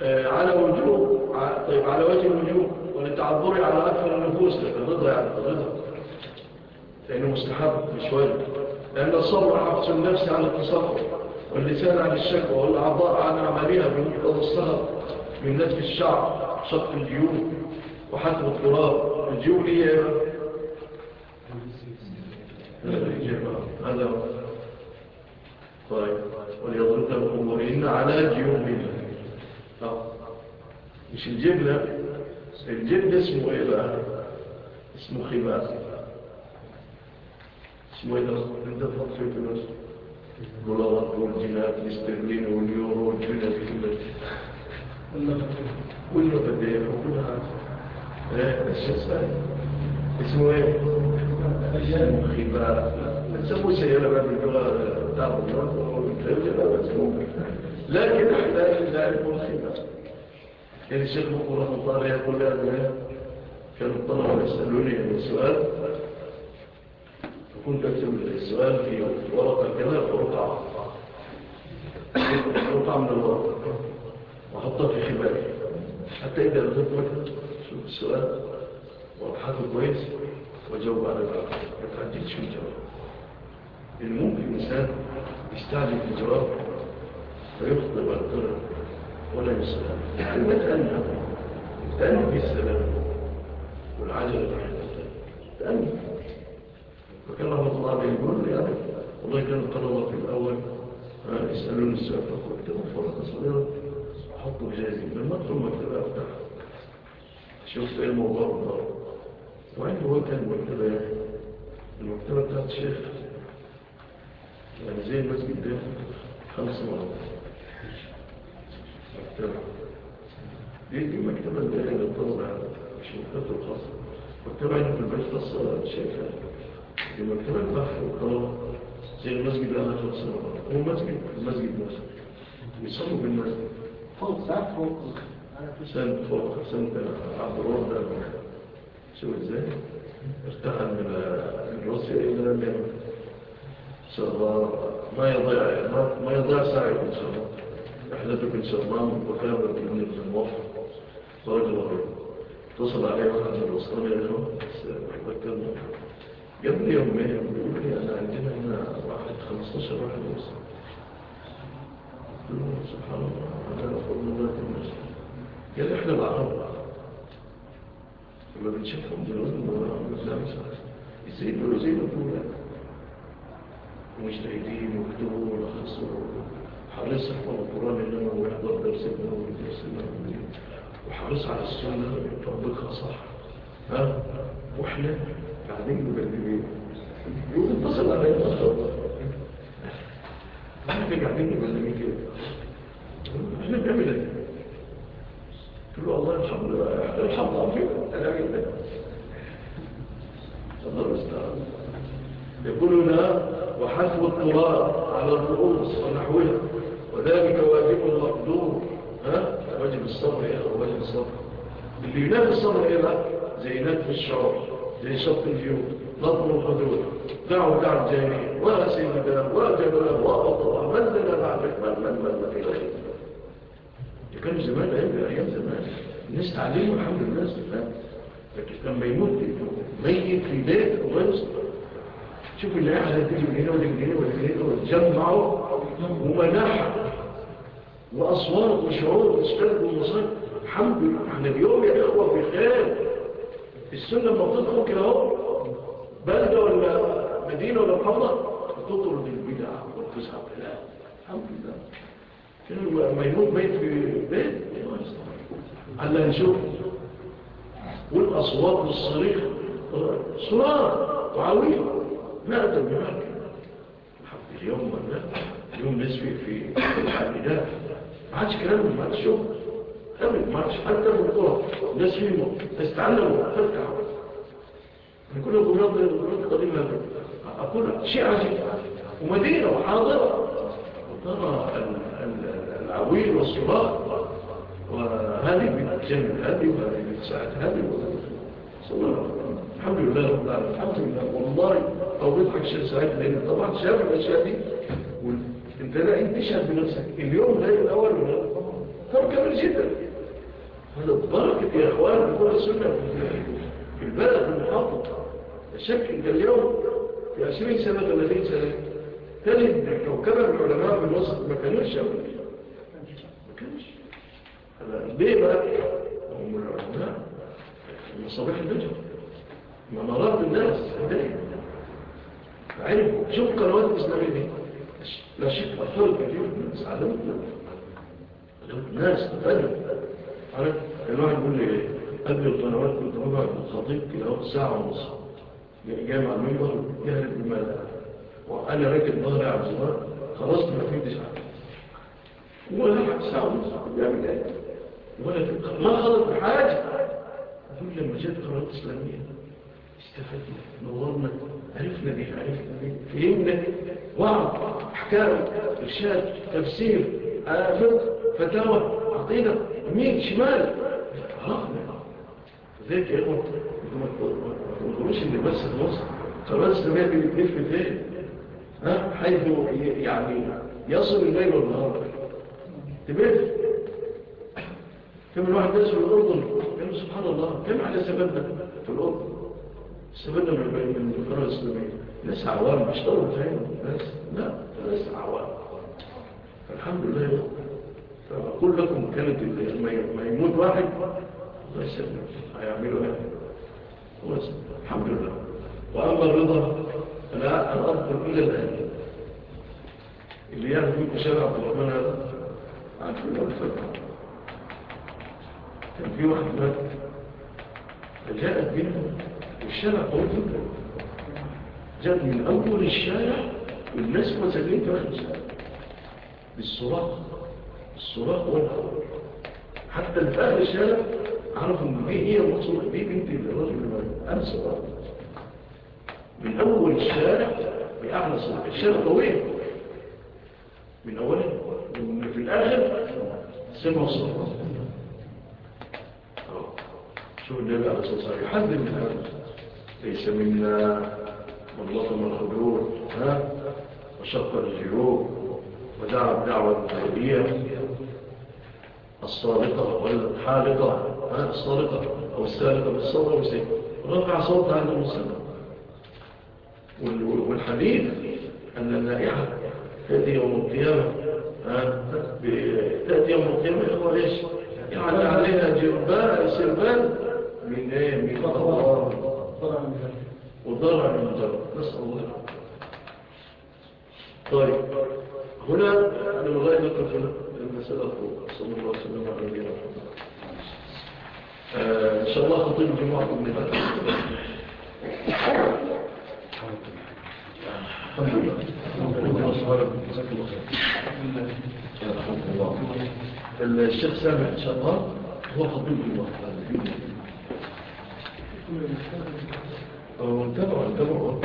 آه، على وجوه طيب على وجه الوجوه. وللتعذري على أكثر النفوس لكن رضا يعني رضا لأنه مستحب مش وارد لأن الصبر حفظ النفس على التصرف واللسان عن الشكوى والأعضاء عن عملها بمقتضى السهر. من نتف الشعر شق الجيوب وحتم التراب. الجيوب هي هذا. طيب. وليضرب بأمورهن على جيوبهن مش الجبلة؟ الجبل اسمه إيه بقى؟ اسمه خباء اسمه إيه ده؟ إنت فيه فلوس دولارات والجنات الاسترلين واليورو والجنات كلها. كله وكلها إيه؟ الشيء اسمه؟ إيه؟ اسمه خباء تسموه سيارة بقى باللغة بتاع لكن إحنا ذلك الخباء كان الشيخ مقبول رحمة الله يقول لأنه كان الطلبة يسألوني عن السؤال فكنت أكتب السؤال في ورقة كذا ورقعة رقعة من الورقة. وحطها في خبالي حتى إذا لغت مثلا شوف السؤال وأبحثه كويس وجاوب على ما تعديتش في الجواب؟ إن ممكن الإنسان يستعجل في الجواب فيخطئ بعد ولا يسلم. كلمة تأنى تأنى في السلام والعجلة وكان رحمة الله يقول لي يعني والله كان الطلبة في الأول يسألون السؤال فقلت لهم فرقة صغيرة حطوا جاهزين لما أدخل مكتبة أفتح شفت إيه الموضوع بالضبط وعنده هو كان يعني المكتبة بتاعت الشيخ. يعني زي المسجد ده خمس مرات. مكتبة دي دي مكتبة اللي هي للطلبة مكتبة الخاصة مكتبة هنا في البيت خاصة شايفة دي مكتبة البحث والطلبة زي المسجد اللي أنا مرات هو مسجد المسجد نفسه يصلوا بالمسجد فوق ساعة فوق سنة فوق سنة عبد الرب ده شو إزاي ارتحل من روسيا إلى اليمن شاء الله ما يضيع ما, يضيع ساعة إن شاء الله. رحلتك إن شاء الله وكامل ابن الموفق ورجل الله اتصل عليه واحد من الوسطانية اليوم ذكرنا قبل يومين بيقول لي أنا عندنا هنا واحد 15 واحد وصل سبحان الله هذا فضل الله الناس قال إحنا العرب. لما بنشوفهم دلوقتي يزيدوا يزيدوا مجتهدين وكتبوا ولخصوا. حريص يحفظ القرآن إنما ويحضر درس ابنه ودرس ابنه وحريص على السنة يطبقها صح. ها؟ وإحنا قاعدين يقول اتصل علينا اتصل إحنا قاعدين مبلغين كده إحنا بنعمل إيه؟ قلت له الله لله الحمد فيك أنا عمل ده الله المستعان يقول لنا وحسب التراب على الرؤوس ونحوها. وذلك واجب مقدور. ها؟ واجب الصبر اخوه واجب الصبر. اللي ينام الصبر إيه بقى زي نتف الشعور زي شط الجيوب لطم الخدود دعوا دعوا الجاهلين ولا سيدنا ولا جبلا وأطلع من لنا بعدك من من من من إلى خير كان زمان أيام أيام زمان الناس تعلموا الحمد لله لكن لما يموت ميت في بيت وغير شوف اللي قاعد تيجي من هنا ولا من هنا ولا من هنا وتجمعوا ومناحة وأصوات وشعور واشتغل ومصير الحمد لله. إحنا اليوم يا إخوة في خير. السنة لما بتدخل كده أهو. بلدة ولا مدينة ولا محافظة بتطرد البدع والفسع لا. الحمد لله. كانوا لما يموت ميت في بيت. على نشوف والأصوات والصريخ. صراط. وعويل ما أدى بمعنى الحمد اليوم ولا اليوم نسبي في الحديدات ما عادش كلام ما عادش شغل. أبدا ما عادش حتى في القرى الناس فيه تستعلموا تفتح من كل البلاد القديمة أقول شيء عجيب. ومدينة وحاضرة. وترى العويل والصراخ وهذه بتجمل هذه وهذه بتساعد هذه وهذه الحمد لله رب العالمين. الحمد لله والله أو بيضحك شيء سعيد لأن طبعا شاف الأشياء دي انت لا انت تشهد بنفسك. اليوم لا الأول ولا طب كبير جدا. هذا بركة يا أخوان بكل السنة في البلد في المحافظة الشك انت اليوم في 20 سنة 30 سنة تجد كوكبا العلماء من وسط ما كانوش أولا ما كانوش. ليه بقى هم العلماء. مصابيح النجم منارات الناس. هدايا عرفوا شوف قنوات الإسلامية دي شك أطفال كثير من الناس علموا الناس تفادوا أنا الواحد يقول لي قبل القنوات كنت بقعد الخطيب كده ساعة ونص. جامع المنبر يهرب المال وأنا راكب ظهري على الزرار. خلصت ما فهمتش حاجة. ولا ساعة ونص. بيعمل إيه؟ ولا ما خلص بحاجة أقول لما جاءت قنوات إسلامية. استفدنا. نورنا. عرفنا دي عرفنا دي فهمنا وعظ أحكام إرشاد تفسير فقه فتاوى عقيدة يمين شمال. عرفنا. ذلك يا إخوة ما تقولوش إن بس في مصر إسلامية دي بتلف فين ها؟ حيث يعني يصل الليل والنهار. تبقى كم الواحد في الأردن؟ كان سبحان الله كم على سببنا في الأردن؟ سببنا من القناة الإسلامية ناس عوام مش طول ناس لا ناس عوام فالحمد لله. فأقول لكم كانت ما يموت واحد. الله يسلم هيعملوا إيه الحمد لله. وأما الرضا فلا أذكر إلى الآن. اللي يعرف منكم شارع عبد الرحمن هذا؟ عارفين الفترة كان في واحد مات. فجاءت بنته والشارع طويل جدا جاءت من أول الشارع والناس مساكين في آخر الشارع. بالصراخ الصراخ والهواء حتى آخر الشارع عرفوا إن دي هي المقصود دي بنت الرجل اللي أمس من أول الشارع بأعلى صوت الشارع. طويل. من أوله ومن في الآخر سمع صوت شوف النبي عليه الصلاة والسلام يحدد من هذا. ليس منا من لطم الخدود وشق الجيوب ودعا الدعوة الجاهلية الصادقة ولا الحالقة ها؟ الصادقة أو السالقة بالصوت أو السيد رفع صوت عند المسلم. والحديث أن النائحة تأتي يوم القيامة تأتي يوم القيامة هو إيش يعني عليها جربان سربان. من إيه؟ من الله وضرع من الجرب نسأل الله طيب. هنا أنا لغاية نقف هنا. المسألة فوق صلى الله عليه وسلم على نبينا إن شاء الله خطيب الجمعة من هذا الحمد لله الله الله الشيخ سامح إن شاء الله. هو خطيب الجمعة. انتبعوا انتبعوا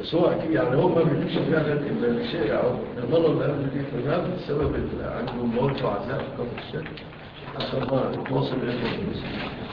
بس هو يعني هو ما بيجيش فعلا الا الشيء المره اللي قبل دي فهذا السبب اللي عندهم موت وعزاء في قبر الشيء عشان ما يتواصل إلى المسلمين